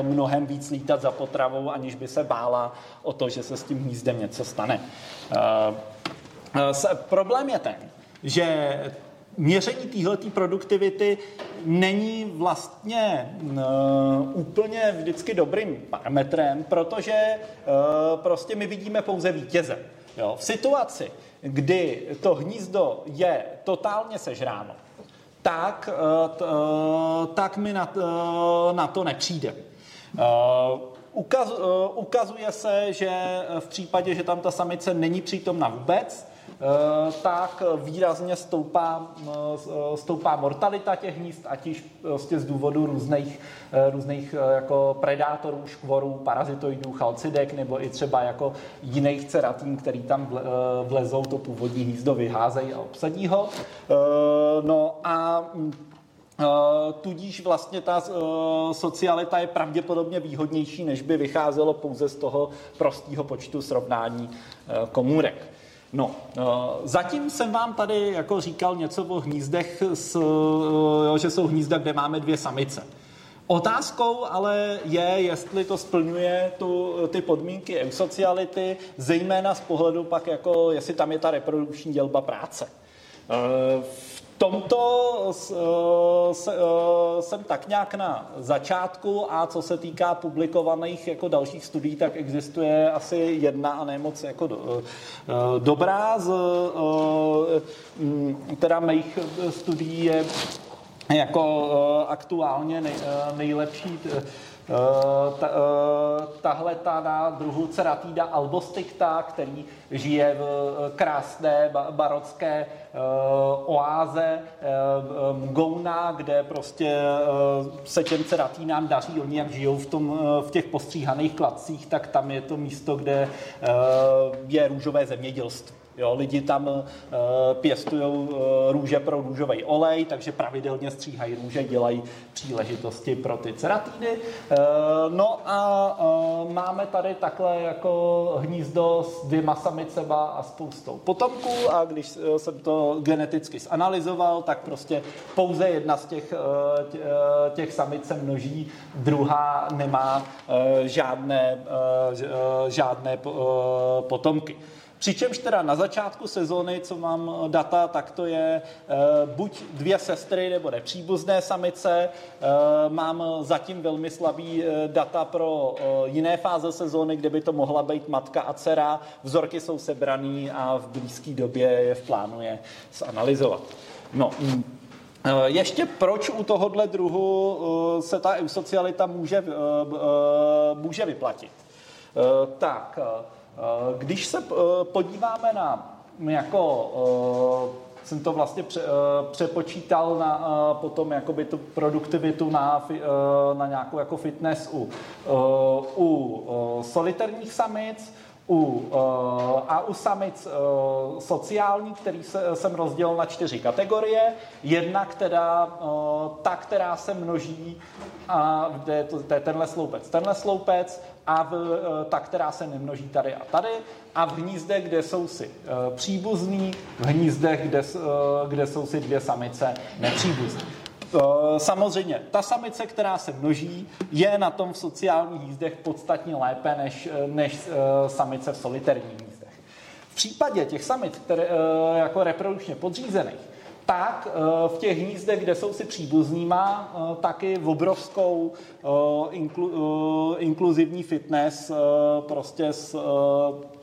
mnohem víc lítat za potravou, aniž by se bála o to, že se s tím hnízdem něco stane. Problém je ten, že měření téhleté produktivity není vlastně uh, úplně vždycky dobrým parametrem, protože uh, prostě my vidíme pouze vítěze. Jo? V situaci, kdy to hnízdo je totálně sežráno, tak, uh, t, uh, tak mi na, uh, na to nepřijde. Uh, ukaz, uh, ukazuje se, že v případě, že tam ta samice není přítomna vůbec, tak výrazně stoupá, eh, stoupá mortalita těch hnízd, ať již prostě z důvodu různých, eh, různých jako predátorů, škvorů, parazitoidů, chalcidek nebo i třeba jako jiných ceratín, který tam vlezou, to původní hnízdo vyházejí a obsadí ho. No a mm, tudíž vlastně ta socialita je pravděpodobně výhodnější, než by vycházelo pouze z toho prostého počtu srovnání komůrek. No, eh, zatím jsem vám tady jako říkal něco o hnízdech, s, eh, jo, že jsou hnízda, kde máme dvě samice. Otázkou ale je, jestli to splňuje tu, ty podmínky eusociality, zejména z pohledu pak jako, jestli tam je ta reprodukční dělba práce. V tomto jsem tak nějak na začátku a co se týká publikovaných jako dalších studií, tak existuje asi jedna a ne moc jako do, dobrá z teda mých studií je jako aktuálně nej, nejlepší Eh, ta, eh, tahle ta na druhu Ceratida albosticta, který žije v eh, krásné barocké oáze Gouna, kde prostě se těm ceratínám daří, oni jak žijou v, tom, v těch postříhaných kladcích, tak tam je to místo, kde je růžové zemědělství. Jo, lidi tam uh, pěstují uh, růže pro růžový olej, takže pravidelně stříhají růže, dělají příležitosti pro ty ceratíny. Uh, no a uh, máme tady takhle jako hnízdo s dvěma samicema a spoustou potomků a když uh, jsem to geneticky zanalizoval, tak prostě pouze jedna z těch, uh, tě, uh, těch samic se množí, druhá nemá uh, žádné, uh, žádné uh, potomky. Přičemž teda na začátku sezóny, co mám data, tak to je uh, buď dvě sestry nebo nepříbuzné samice. Uh, mám zatím velmi slabý data pro jiné fáze sezóny, kde by to mohla být matka a dcera. Vzorky jsou sebraný a v blízké době je v plánu je zanalizovat. No, mm. Ještě proč u tohohle druhu se ta eusocialita může, může vyplatit? Tak, Eh, když se eh, podíváme na jako eh, jsem to vlastně pře, přepočítal na potom jakoby tu produktivitu na, na nějakou jako fitness u, u solitárních samic, u, a u samic sociální, který se, jsem rozdělil na čtyři kategorie. Jedna, která, ta, která se množí, a je to, to je tenhle sloupec, tenhle sloupec, a v, eh, ta, která se nemnoží tady a tady, a v hnízdech, kde jsou si eh, příbuzní, v hnízdech, kde, eh, kde jsou si dvě samice nepříbuzní. Samozřejmě, ta samice, která se množí, je na tom v sociálních hnízdech podstatně lépe než, než samice v solitérních hnízdech. V případě těch samic, které jako reprodukčně podřízených, tak eh, v těch hnízdech, kde jsou si příbuzní, má eh, taky obrovskou eh, inklu, inkluzivní fitness, prostě s,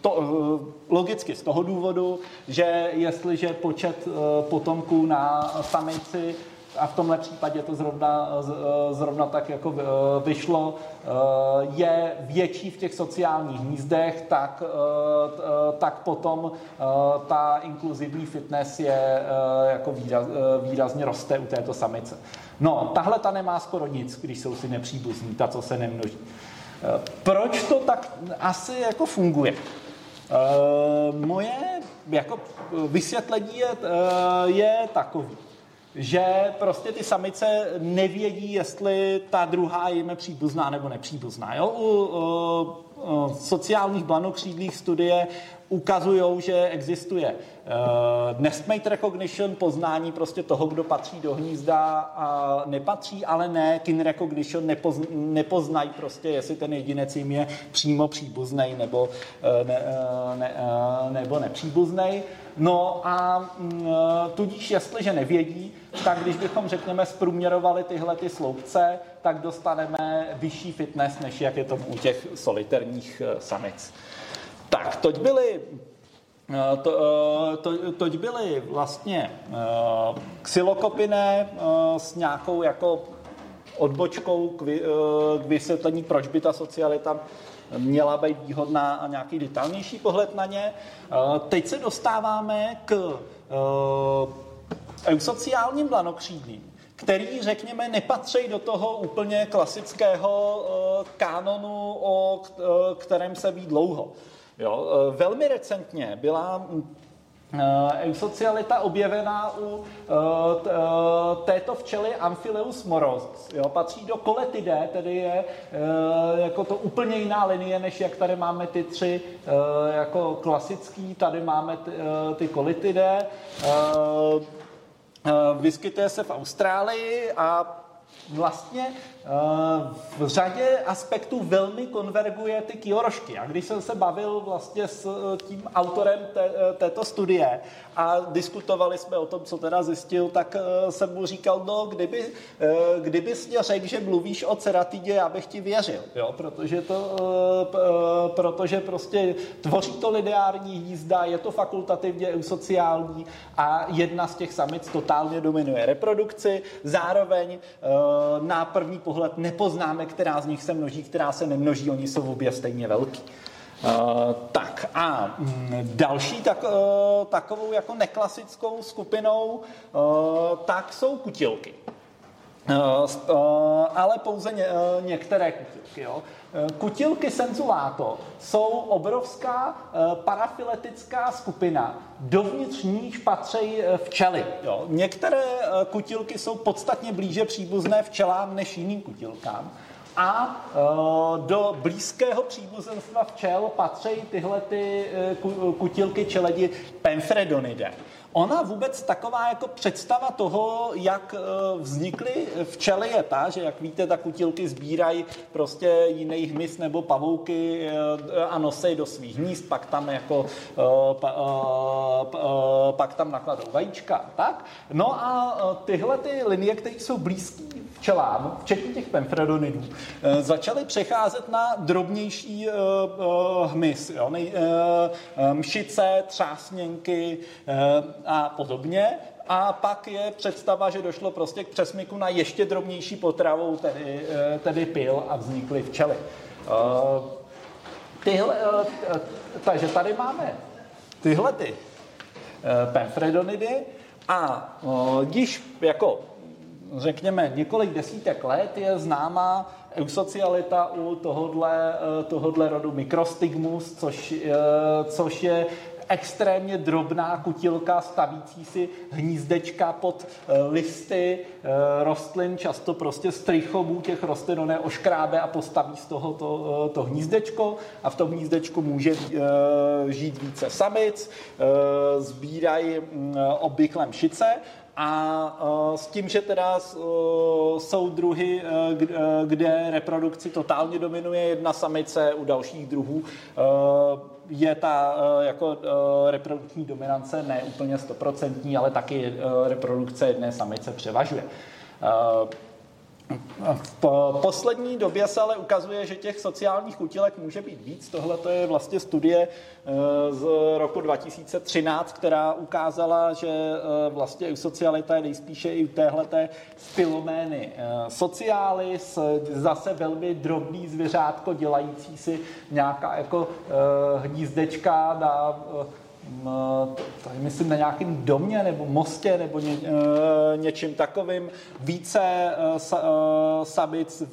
to, logicky z toho důvodu, že jestliže počet potomků na samici a v tomhle případě to zrovna, zrovna tak jako vyšlo, je větší v těch sociálních hnízdech, tak, tak potom ta inkluzivní fitness je jako výraz, výrazně roste u této samice. No, tahle ta nemá skoro nic, když jsou si nepříbuzní, ta, co se nemnoží. Proč to tak asi jako funguje? Moje jako vysvětlení je, je takový že prostě ty samice nevědí, jestli ta druhá jim je příbuzná nebo nepříbuzná. Jo? U, u, u sociálních blanokřídlých studie ukazují, že existuje uh, nestmate recognition, poznání prostě toho, kdo patří do hnízda a nepatří, ale ne kin recognition, nepozn, nepoznají prostě, jestli ten jedinec jim je přímo příbuzný nebo, uh, ne, uh, ne, uh, nebo nepříbuzný. No a uh, tudíž, jestliže nevědí, tak když bychom, řekněme, zprůměrovali tyhle ty sloupce, tak dostaneme vyšší fitness, než jak je to u těch solitérních samic. Tak, toť byly eh, to, eh, to, toť byly vlastně uh, xylokopiné uh, s nějakou jako odbočkou k, vy, uh, k vysvětlení, proč by ta socialita měla být výhodná a nějaký detailnější pohled na ně. Teď se dostáváme k eusociálním blanokřídlím, který, řekněme, nepatří do toho úplně klasického kánonu, o kterém se ví dlouho. Jo, e, velmi recentně byla e, eusocialita objevená u e, této včely Amphileus moros. Jo, patří do koletidae, tedy je jako to úplně jiná linie, než jak tady máme ty tři jako klasický, tady máme ty, ty. Vyskytuje se v Austrálii a vlastně v řadě aspektů velmi konverguje ty kiorošky. A když jsem se bavil vlastně s eh, tím autorem té, eh, této studie a diskutovali jsme o tom, co teda zjistil, tak jsem mu říkal, no kdyby, kdyby jsi řekl, že mluvíš o ceratidě, já bych ti věřil, jo? Protože, to, protože prostě tvoří to lineární jízda, je to fakultativně eusociální a jedna z těch samic totálně dominuje reprodukci, zároveň Eh, na první pohled nepoznáme, která z nich se množí, která se nemnoží, oni jsou obě stejně velký. Uh, tak a mm, další tak, uh, takovou jako neklasickou skupinou uh, tak jsou kutilky. Uh, ale pouze ně, uh, některé kutilky. Jo. Kutilky senzulato jsou obrovská uh, parafiletická skupina, dovnitř níž patří včely. Jo. Některé kutilky jsou podstatně blíže příbuzné včelám než jiným kutilkám. A do blízkého příbuzenstva včel patří tyhle ty kutilky čeledi Penfredonidae. Ona vůbec taková jako představa toho, jak eh, vznikly včely je ta, že jak víte, tak kutilky sbírají prostě jiný hmyz nebo pavouky eh, a nosí do svých hnízd, pak tam jako eh, pak tam nakladou vajíčka, tak? No a tyhle ty linie, které jsou blízké včelám, včetně těch pemfredonidů, začaly přecházet na drobnější hmyz, jo? mšice, třásněnky, a podobně. A pak je představa, že došlo prostě k přesmyku na ještě drobnější potravu, tedy, eh, tedy pil a vznikly včely. Eh, tyhle, eh, takže tady máme tyhle ty pemfredonidy a když jako řekněme několik desítek let je známá eusocialita u tohodle, tohodle rodu Microstigmus, což, což je extrémně drobná kutilka stavící si hnízdečka pod eh, listy eh, rostlin, často prostě z trichomů těch rostlin, oné oškrábe a postaví z toho to, eh, to hnízdečko a v tom hnízdečku může žít více samic, sbírají mm, obvykle mšice a s tím, že teda jsou druhy, kde reprodukci totálně dominuje jedna samice, u dalších druhů je ta jako reprodukční dominance ne úplně stoprocentní, ale taky reprodukce jedné samice převažuje. V poslední době se ale ukazuje, že těch sociálních útilek může být víc. Tohle je vlastně studie z roku 2013, která ukázala, že vlastně eusocialita je nejspíše i u téhleté spilomény socialis, zase velmi drobný zvěřátko dělající si nějaká jako hnízdečka na tady myslím na nějakém domě nebo mostě nebo ně, e, něčím takovým, více e, sa,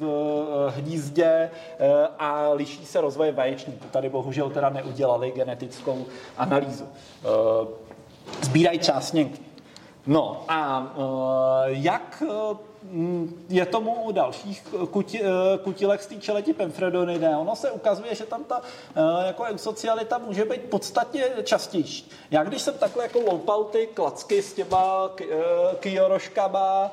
v hnízdě a liší se rozvoje vaječníků. Tady bohužel teda neudělali genetickou analýzu. Sbírají čásněnky. No a jak Mm, je tomu u dalších kuti, eh, kutilek z té čeleti pemfredonidae. Ono se ukazuje, že tam ta eh, jako eusocialita může být podstatně častější. Já když jsem takhle jako loupal ty klacky s těma eh, kyjoroškama,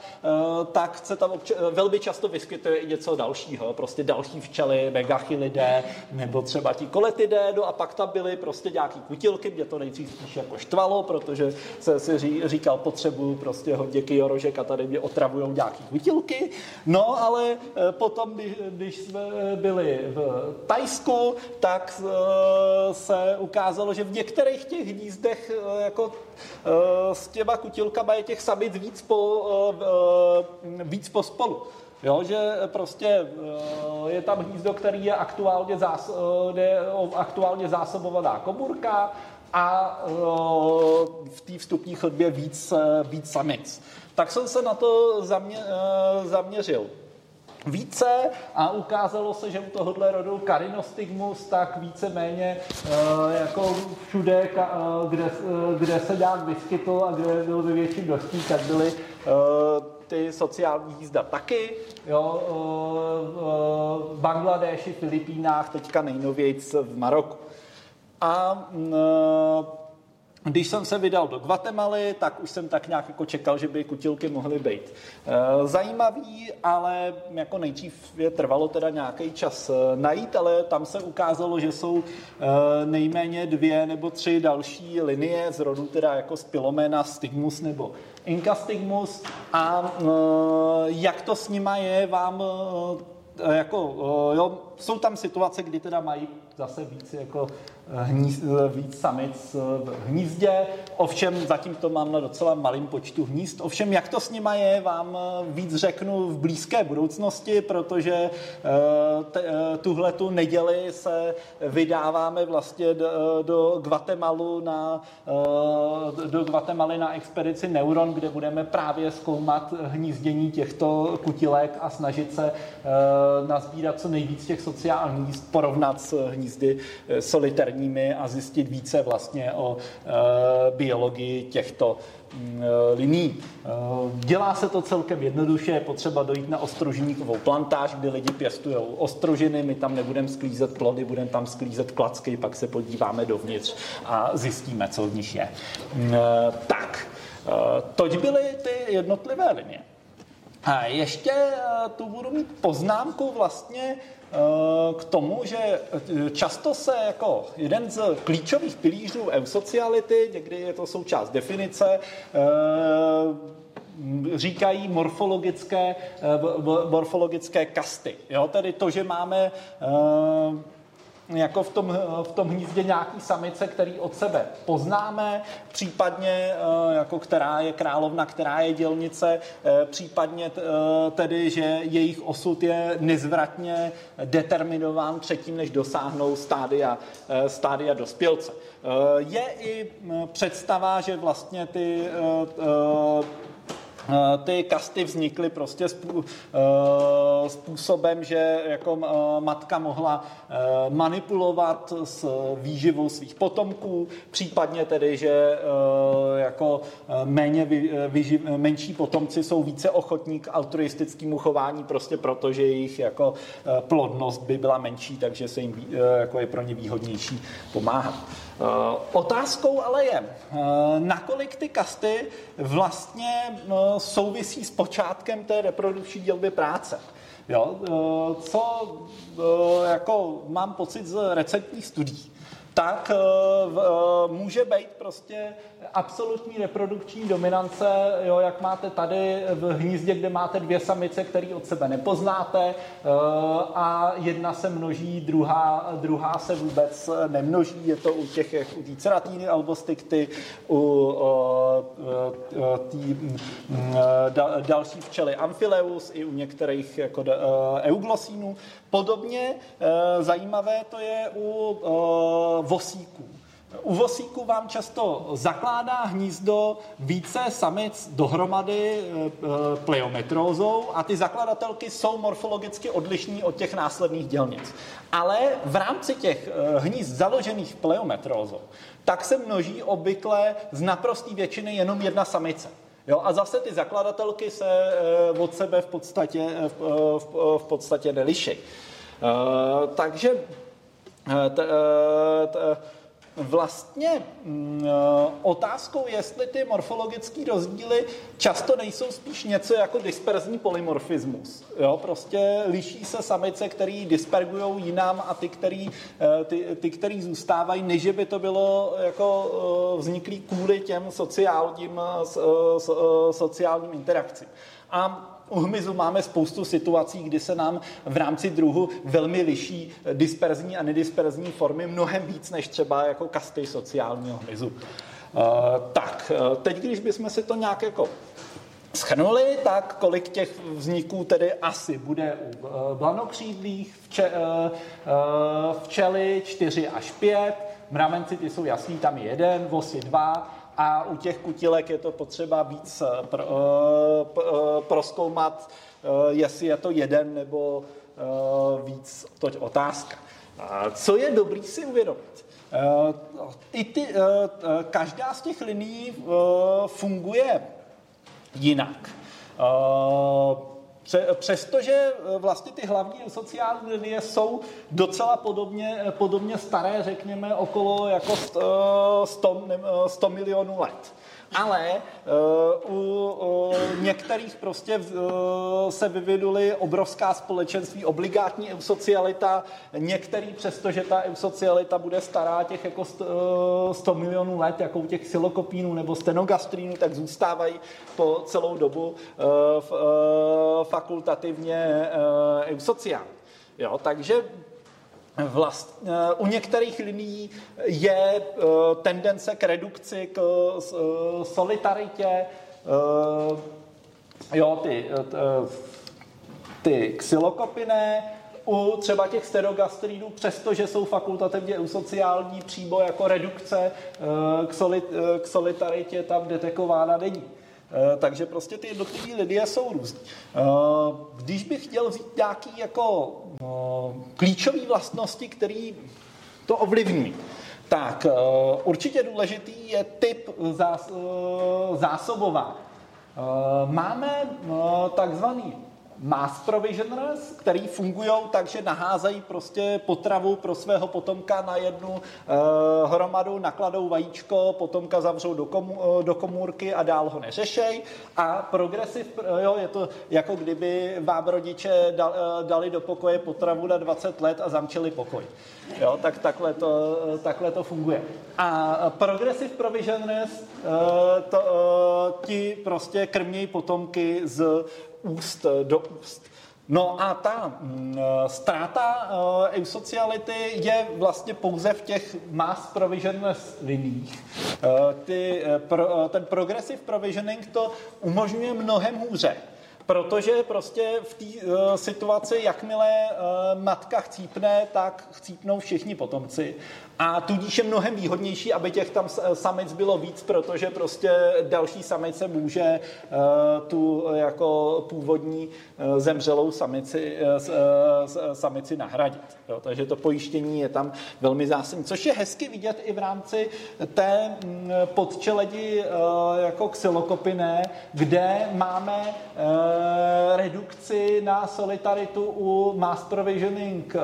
tak se tam obč- velmi často vyskytuje i něco dalšího. Prostě další včely, megachylidé, nebo třeba ti koletidé, no a pak tam byly prostě nějaký kutilky, mě to nejdřív spíš jako štvalo, protože se si říkal, potřebuju prostě hodně kyjorožek a tady mě otravujou nějaký nějaký kutilky. No, ale eh, potom, když jsme byli v Tajsku, tak eh, se ukázalo, že v některých těch hnízdech eh, jako s těma kutilkama je těch samic víc po, víc po spolu. Jo, že prostě je tam hnízdo, který je aktuálně, zás, je aktuálně zásobovaná komůrka a v té vstupní chodbě víc, víc samic tak jsem se na to zamě, eh, zaměřil více a ukázalo se, že u tohohle rodu karinostigmus tak více-méně eh, jako všude, eh, kde, kde se nějak vyskytl a kde byl ve větším množství, tak byly ty sociální jízda taky. Jo, v Bangladeši, Filipínách, teďka nejnovějc v Maroku. A když jsem se vydal do Guatemaly, tak už jsem tak nějak jako čekal, že by kutilky mohly být. Eh, zajímavý, ale jako nejdřív je trvalo teda nějaký čas eh, najít, ale tam se ukázalo, že jsou eh, nejméně dvě nebo tři další linie z rodu teda jako Spilomena, Stigmus nebo Inkastigmus a jak to s nima je, vám jako, jo, jsou tam situace, kdy teda mají zase víc jako hníz, víc samic v hnízdě, ovšem zatím to mám na docela malým počtu hnízd. Ovšem, jak to s nima je, vám víc řeknu v blízké budoucnosti, protože eh, eh, tuhle tu neděli se vydáváme vlastně do, do Guatemalu na, eh, do Guatemaly na expedici Neuron, kde budeme právě zkoumat hnízdění těchto kutilek a snažit se nazbírat co nejvíc těch sociálních hnízd, porovnat s hnízdy solitární externími a zjistit více vlastně o e, biologii těchto mm, e, liní. E, dělá se to celkem jednoduše, je potřeba dojít na ostrožníkovou plantáž, kde lidi pěstují ostrožiny, my tam nebudeme sklízet plody, budeme tam sklízet klacky, pak se podíváme dovnitř a zjistíme, co v nich je. Tak, toť byly ty jednotlivé linie. A ještě tu budu mít poznámku vlastně k tomu, že často se jako jeden z klíčových pilířů eusociality, někdy je to součást definice, říkají morfologické, morfologické kasty. Jo? Tedy to, že máme jako v tom, v tom hnízdě nějaký samice, který od sebe poznáme, případně eh, jako která je královna, která je dělnice, eh, případně eh, tedy, že jejich osud je nezvratně determinován předtím, než dosáhnou stádia, stádia dospělce. Je i představa, že vlastně ty ty kasty vznikly prostě eh, způsobem, že jako eh, matka mohla manipulovat s výživou svých potomků, případně tedy, že jako méně vyživ, menší potomci jsou více ochotní k altruistickému chování, prostě proto, že jejich jako plodnost by byla menší, takže se jim jako je pro ně výhodnější pomáhat. Eh, otázkou ale je, eh, nakolik ty kasty vlastně eh, souvisí s počátkem té reprodukční dělby práce. Jo, co jako mám pocit z receptních studií, tak může být prostě absolutní reprodukční dominance, jo, jak máte tady v hnízdě, kde máte dvě samice, které od sebe nepoznáte eh, a jedna se množí, druhá, druhá se vůbec nemnoží. Je to u těch u té ceratýny albostikty, u tý, mm, další včely Amphileus i u některých jako euglosínů. Podobně eh, zajímavé to je u vosíků. U vosíku vám často zakládá hnízdo více samic dohromady e, e, pleometrózou a ty zakladatelky jsou morfologicky odlišní od těch následných dělnic. Ale v rámci těch e, hnízd založených pleometrózou, tak se množí obvykle z naprostý většiny jenom jedna samice. Jo, a zase ty zakladatelky se od sebe v podstatě, v, v, v podstatě neliší. Takže t, t, vlastně mm, eh, otázkou, jestli ty morfologické rozdíly často nejsou spíš něco jako disperzní polymorfismus. Jo, prostě liší se samice, který dispergují jinam a ty, který, eh, ty, ty, který zůstávají, než by to bylo jako eh, vzniklý kvůli těm sociálním, sociálním interakcím. A u hmyzu máme spoustu situací, kdy se nám v rámci druhu velmi liší disperzní a nedisperzní formy mnohem víc než třeba jako kasty sociálního hmyzu. Uh, tak, uh, teď, když bychom si to nějak jako schrnuli, tak kolik těch vzniků tedy asi bude u uh, blanokřídlých, vče, včely? 4 až 5, mravenci ty jsou jasný, tam je jeden, vosy dva, a u těch kutilek je to potřeba víc eh, pro, uh, uh, proskoumat, uh, jestli je to jeden nebo víc, toť otázka. Co je dobrý si uvědomit? I ty, každá z těch linií funguje jinak. Přestože vlastně ty hlavní sociální linie jsou docela podobně, podobně staré, řekněme, okolo jako 100, 100 milionů let ale uh, u uh, některých prostě uh, se vyvinuly obrovská společenství, obligátní eusocialita, některý, přestože ta eusocialita bude stará těch jako 100, 100 milionů let, jako u těch silokopínů nebo stenogastrínů, tak zůstávají po celou dobu fakultativně eusociální. Jo, takže Vlast, eh, u některých linií je eh, tendence k redukci, k eh, solitaritě. Jo, ty, ty xylokopiné, u třeba těch sterogastridů, přestože jsou fakultativně eusociální, přímo jako redukce k, solit, k solitaritě tam detekována není. Eh, takže prostě ty jednotlivé lidé jsou různý. Eh, když bych chtěl vzít nějaký jako eh, klíčové vlastnosti, které to ovlivní, tak určitě důležitý je typ zásobování. Máme takzvaný provisioners, který fungují tak, že naházejí prostě potravu pro svého potomka na jednu uh, hromadu, nakladou vajíčko, potomka zavřou do, komu, uh, do komůrky a dál ho neřešej. A progresiv, jo, je to jako kdyby vám rodiče dal, dali do pokoje potravu na 20 let a zamčili pokoj. Jo, tak takhle to, takhle to funguje. A progressive provisioners, uh, to, ti prostě krmějí potomky z úst do úst. No a ta mm, eh, ztráta uh, eusociality je vlastně pouze v těch mass provisionless liních. Ty, pro, ten progressive provisioning to umožňuje mnohem hůře protože prostě v té uh, situaci, jakmile uh, matka chcípne, tak chcípnou všichni potomci. A tudíž je mnohem výhodnější, aby těch tam samic bylo víc, protože prostě další samice může uh, tu jako původní uh, zemřelou samici, samici nahradit. Jo, takže to pojištění je tam velmi zásadní, což je hezky vidět i v rámci té mm, podčeledi jako xylokopiné, kde máme redukci na solitaritu u mass provisioning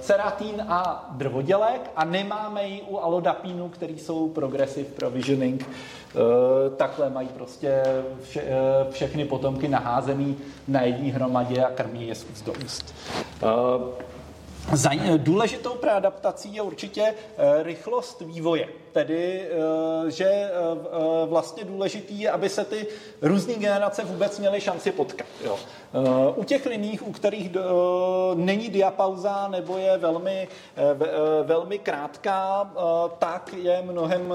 ceratín a drvodí oddělek a nemáme ji u alodapínu, který jsou progressive provisioning. Eh, takhle mají prostě vše, eh, všechny potomky naházený na jedné hromadě a krmí je z úst do úst. Eh, Důležitou pro adaptací je určitě eh, rychlost vývoje, tedy eh, že vlastně důležitý je, aby se ty různé generace vůbec měly šanci potkat. Jo. U těch liních, u kterých není diapauza nebo je velmi, velmi krátká, tak je mnohem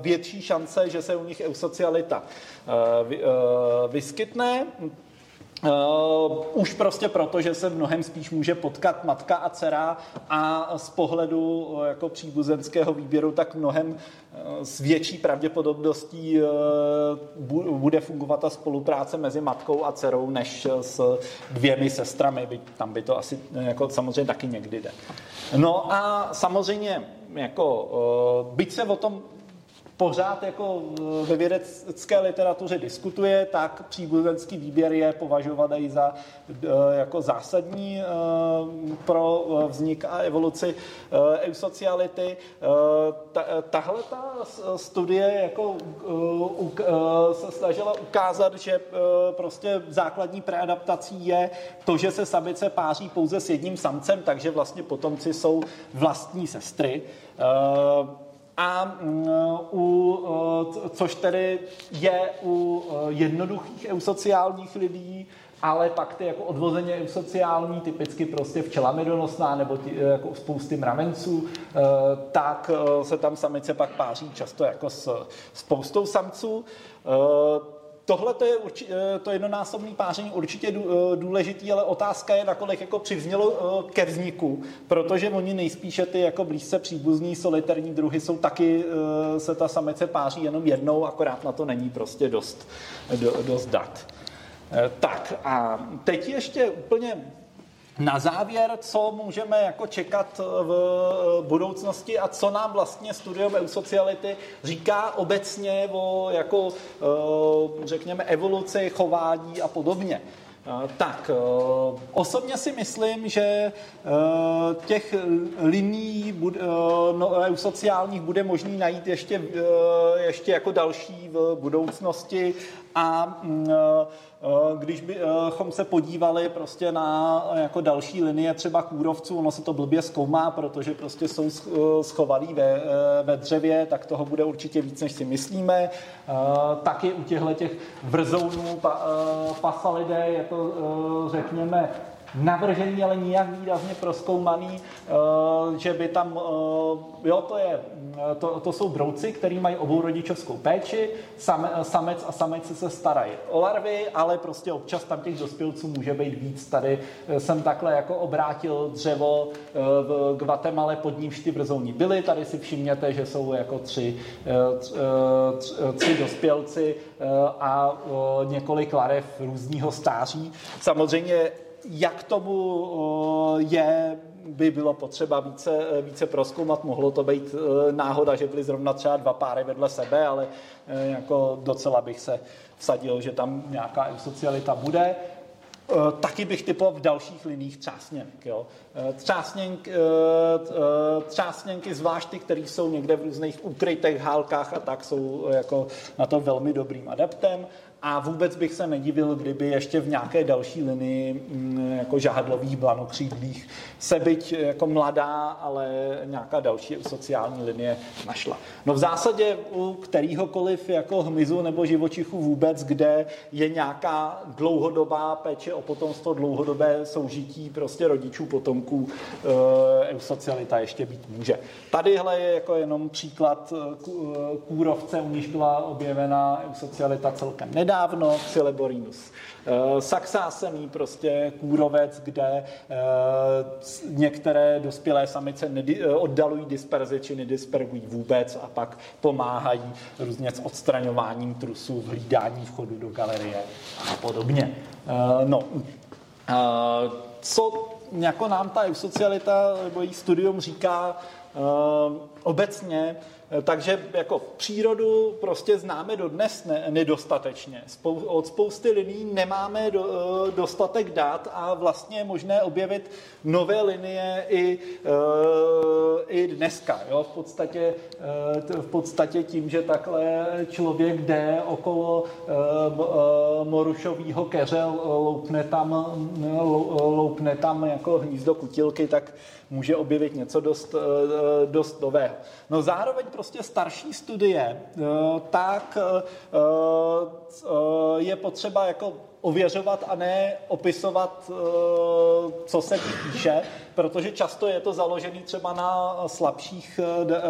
větší šance, že se u nich eusocialita vyskytne. Uh, už prostě proto, že se mnohem spíš může potkat matka a dcera a z pohledu uh, jako příbuzenského výběru tak mnohem uh, s větší pravděpodobností uh, bude fungovat ta spolupráce mezi matkou a dcerou než s dvěmi sestrami, byť tam by to asi jako samozřejmě taky někdy jde. No a samozřejmě jako, byť se o tom pořád jako eh, ve vědecké literatuře diskutuje, tak příbuzenský výběr je považovaný za eh, jako zásadní eh, pro vznik a evoluci eusociality. Tahle ta studie jako se snažila ukázat, že prostě základní preadaptací je to, že se samice páří pouze s jedním samcem, takže vlastně potomci jsou vlastní sestry a mm, u, což tedy je u jednoduchých eusociálních lidí, ale pak ty jako odvozeně eusociální, typicky prostě včela medonosná nebo ty, jako spousty mravenců, e, tak e, se tam samice pak páří často jako s spoustou samců. Tohle to je, urči, eh, to jednonásobné páření určitě eh, důležitý, ale otázka je, nakolik jako přivznělo eh, ke vzniku, protože oni nejspíše ty jako blízce příbuzní solitární druhy jsou taky, se ta samice páří jenom jednou, akorát na to není prostě dost, do, dost dat. Tak a teď ještě úplně na závěr, co můžeme jako čekat v budoucnosti a co nám vlastně studium eusociality říká obecně o jako, řekněme, evoluci, chování a podobně. Tak, osobně si myslím, že těch liní no, sociálních bude možný najít ještě, ještě jako další v budoucnosti a mm, když bychom se podívali prostě na jako další linie třeba kůrovců, ono se to blbě zkoumá, protože prostě jsou schovaný ve, ve dřevě, tak toho bude určitě víc, než si myslíme. Taky u těchto těch vrzounů pa, pasalidé je to, řekněme, navržený, ale nijak výrazně proskoumaný, eh, že by tam, eh, jo, to, je, to, to jsou brouci, který mají obou rodičovskou péči, same, samec a samice se starají o larvy, ale prostě občas tam těch dospělců může být víc. Tady eh, jsem takhle jako obrátil dřevo v Guatemala, pod nímž ty brzouni byly. Tady si všimněte, že jsou jako tři, tři, tři dospělci a několik larev různého stáří. Samozřejmě jak tomu je, by bylo potřeba více, více proskoumat. Mohlo to být e, náhoda, že byly zrovna třeba dva páry vedle sebe, ale e, jako docela bych se vsadil, že tam nějaká socialita bude. E, taky bych typoval v dalších liních třásněnk. Jo. Třásněnk, třásněnky, zvlášť ty, které jsou někde v různých ukrytech, hálkách a tak, jsou jako na to velmi dobrým adeptem. A vůbec bych se nedivil, kdyby ještě v nějaké další linii mm, jako žádlových blanokřídlých se byť jako mladá, ale nějaká další sociální linie našla. No v zásadě u kterýhokoliv jako hmyzu nebo živočichu vůbec, kde je nějaká dlouhodobá péče o potomstvo, dlouhodobé soužití prostě rodičů, potomků, eusocialita ještě být může. Tadyhle je jako jenom příklad eh, eh, kůrovce, u níž byla objevena eusocialita celkem nedávno nedávno Celeborinus. Eh, Saxásemí prostě kůrovec, kde eh, některé dospělé samice eh, oddalují disperzi či nedispergují vůbec a pak pomáhají různě s odstraňováním trusů, hlídání vchodu do galerie a podobně. No, co jako nám ta eusocialita nebo její studium říká obecně, takže jako přírodu prostě známe dodnes ne, nedostatečně. Spou, od spousty liní nemáme do, eh, dostatek dat a vlastně je možné objevit nové linie i, uh, i dneska. Jo? V, podstatě, v podstatě tím, že takhle člověk jde okolo morušového keře, loupne tam, loupne tam jako hnízdo kutilky, tak může objevit něco dost, dost nového. No zároveň prostě starší studie, tak je potřeba jako ověřovat a ne opisovat, eh, co se píše, protože často je to založené třeba na slabších eh, eh,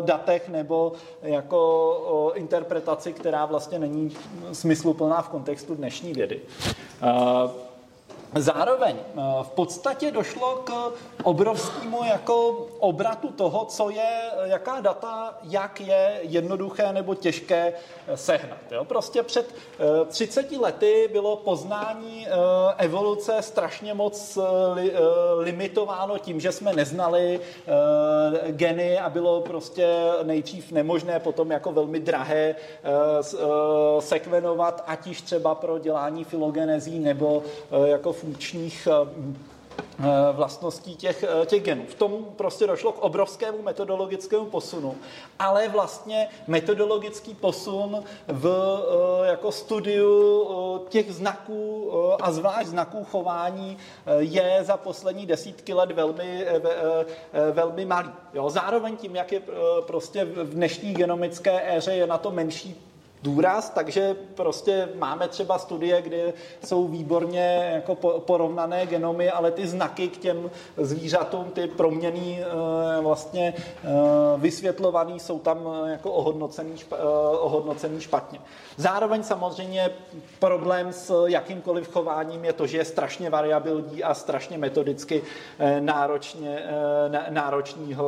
datech nebo jako interpretaci, která vlastně není smysluplná v kontextu dnešní vědy. Zároveň eh, v podstatě došlo k obrovskému jako obratu toho, co je, jaká data, jak je jednoduché nebo těžké eh, sehnat. Jo? Prostě před 30 eh, lety bylo poznání evoluce strašně moc limitováno tím, že jsme neznali geny a bylo prostě nejdřív nemožné, potom jako velmi drahé sekvenovat, ať již třeba pro dělání filogenezí nebo jako funkčních eh, eh, vlastností těch, eh, těch genů. V tom prostě došlo k obrovskému metodologickému posunu, ale vlastně metodologický posun v jako studiu těch znaků a zvlášť znaků chování je za poslední desítky let velmi, velmi malý. Jo, zároveň tím, jak je prostě v dnešní genomické éře je na to menší důraz, takže prostě máme třeba studie, kde jsou výborně jako porovnané genomy, ale ty znaky k těm zvířatům, ty proměny eh, vlastně eh, vysvětlovaný, jsou tam eh, jako ohodnocený, ohodnocený špatně. Zároveň samozřejmě problém s jakýmkoliv chováním je to, že je strašně variabilní a strašně metodicky náročně, náročný ho,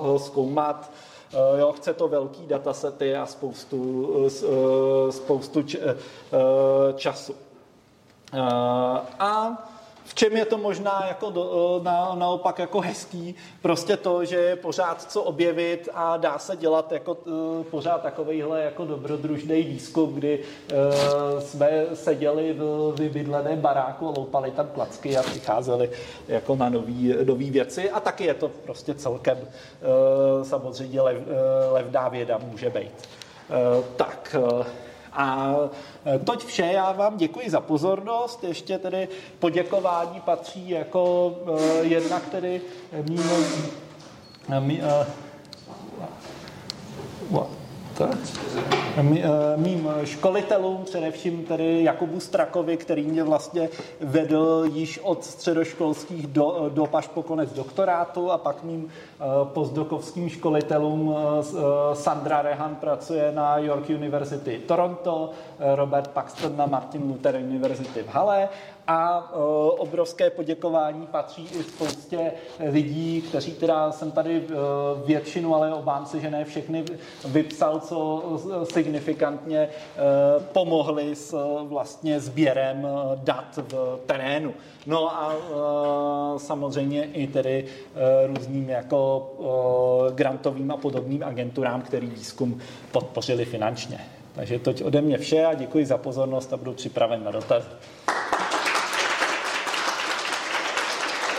ho zkoumat. Eh, jo, chce to velký datasety a spoustu, eh, eh, spoustu času. A v čem je to možná jako do, na, naopak jako hezký, prostě to, že je pořád co objevit a dá se dělat jako pořád takovejhle jako dobrodružný výzkum, kdy uh, jsme seděli v vybydlené baráku a loupali tam klacky a přicházeli jako na nový, nový věci a taky je to prostě celkem uh, samozřejmě lev, uh, levná věda může být. Uh, tak, uh, a toť vše, já vám děkuji za pozornost. Ještě tedy poděkování patří jako uh, jednak tedy mým, mým uh, mým školitelům, především tedy Jakubu Strakovi, který mě vlastně vedl již od středoškolských do, do až po konec doktorátu a pak mým postdokovským školitelům Sandra Rehan pracuje na York University Toronto, Robert Paxton na Martin Luther University v Halle a obrovské poděkování patří i spoustě lidí, kteří teda jsem tady většinu, ale obávám se, že ne všechny vypsal, co signifikantně pomohli s vlastně sběrem dat v terénu. No a samozřejmě i tedy různým jako grantovým a podobným agenturám, který výzkum podpořili finančně. Takže toť ode mě vše a děkuji za pozornost a budu připraven na dotazy.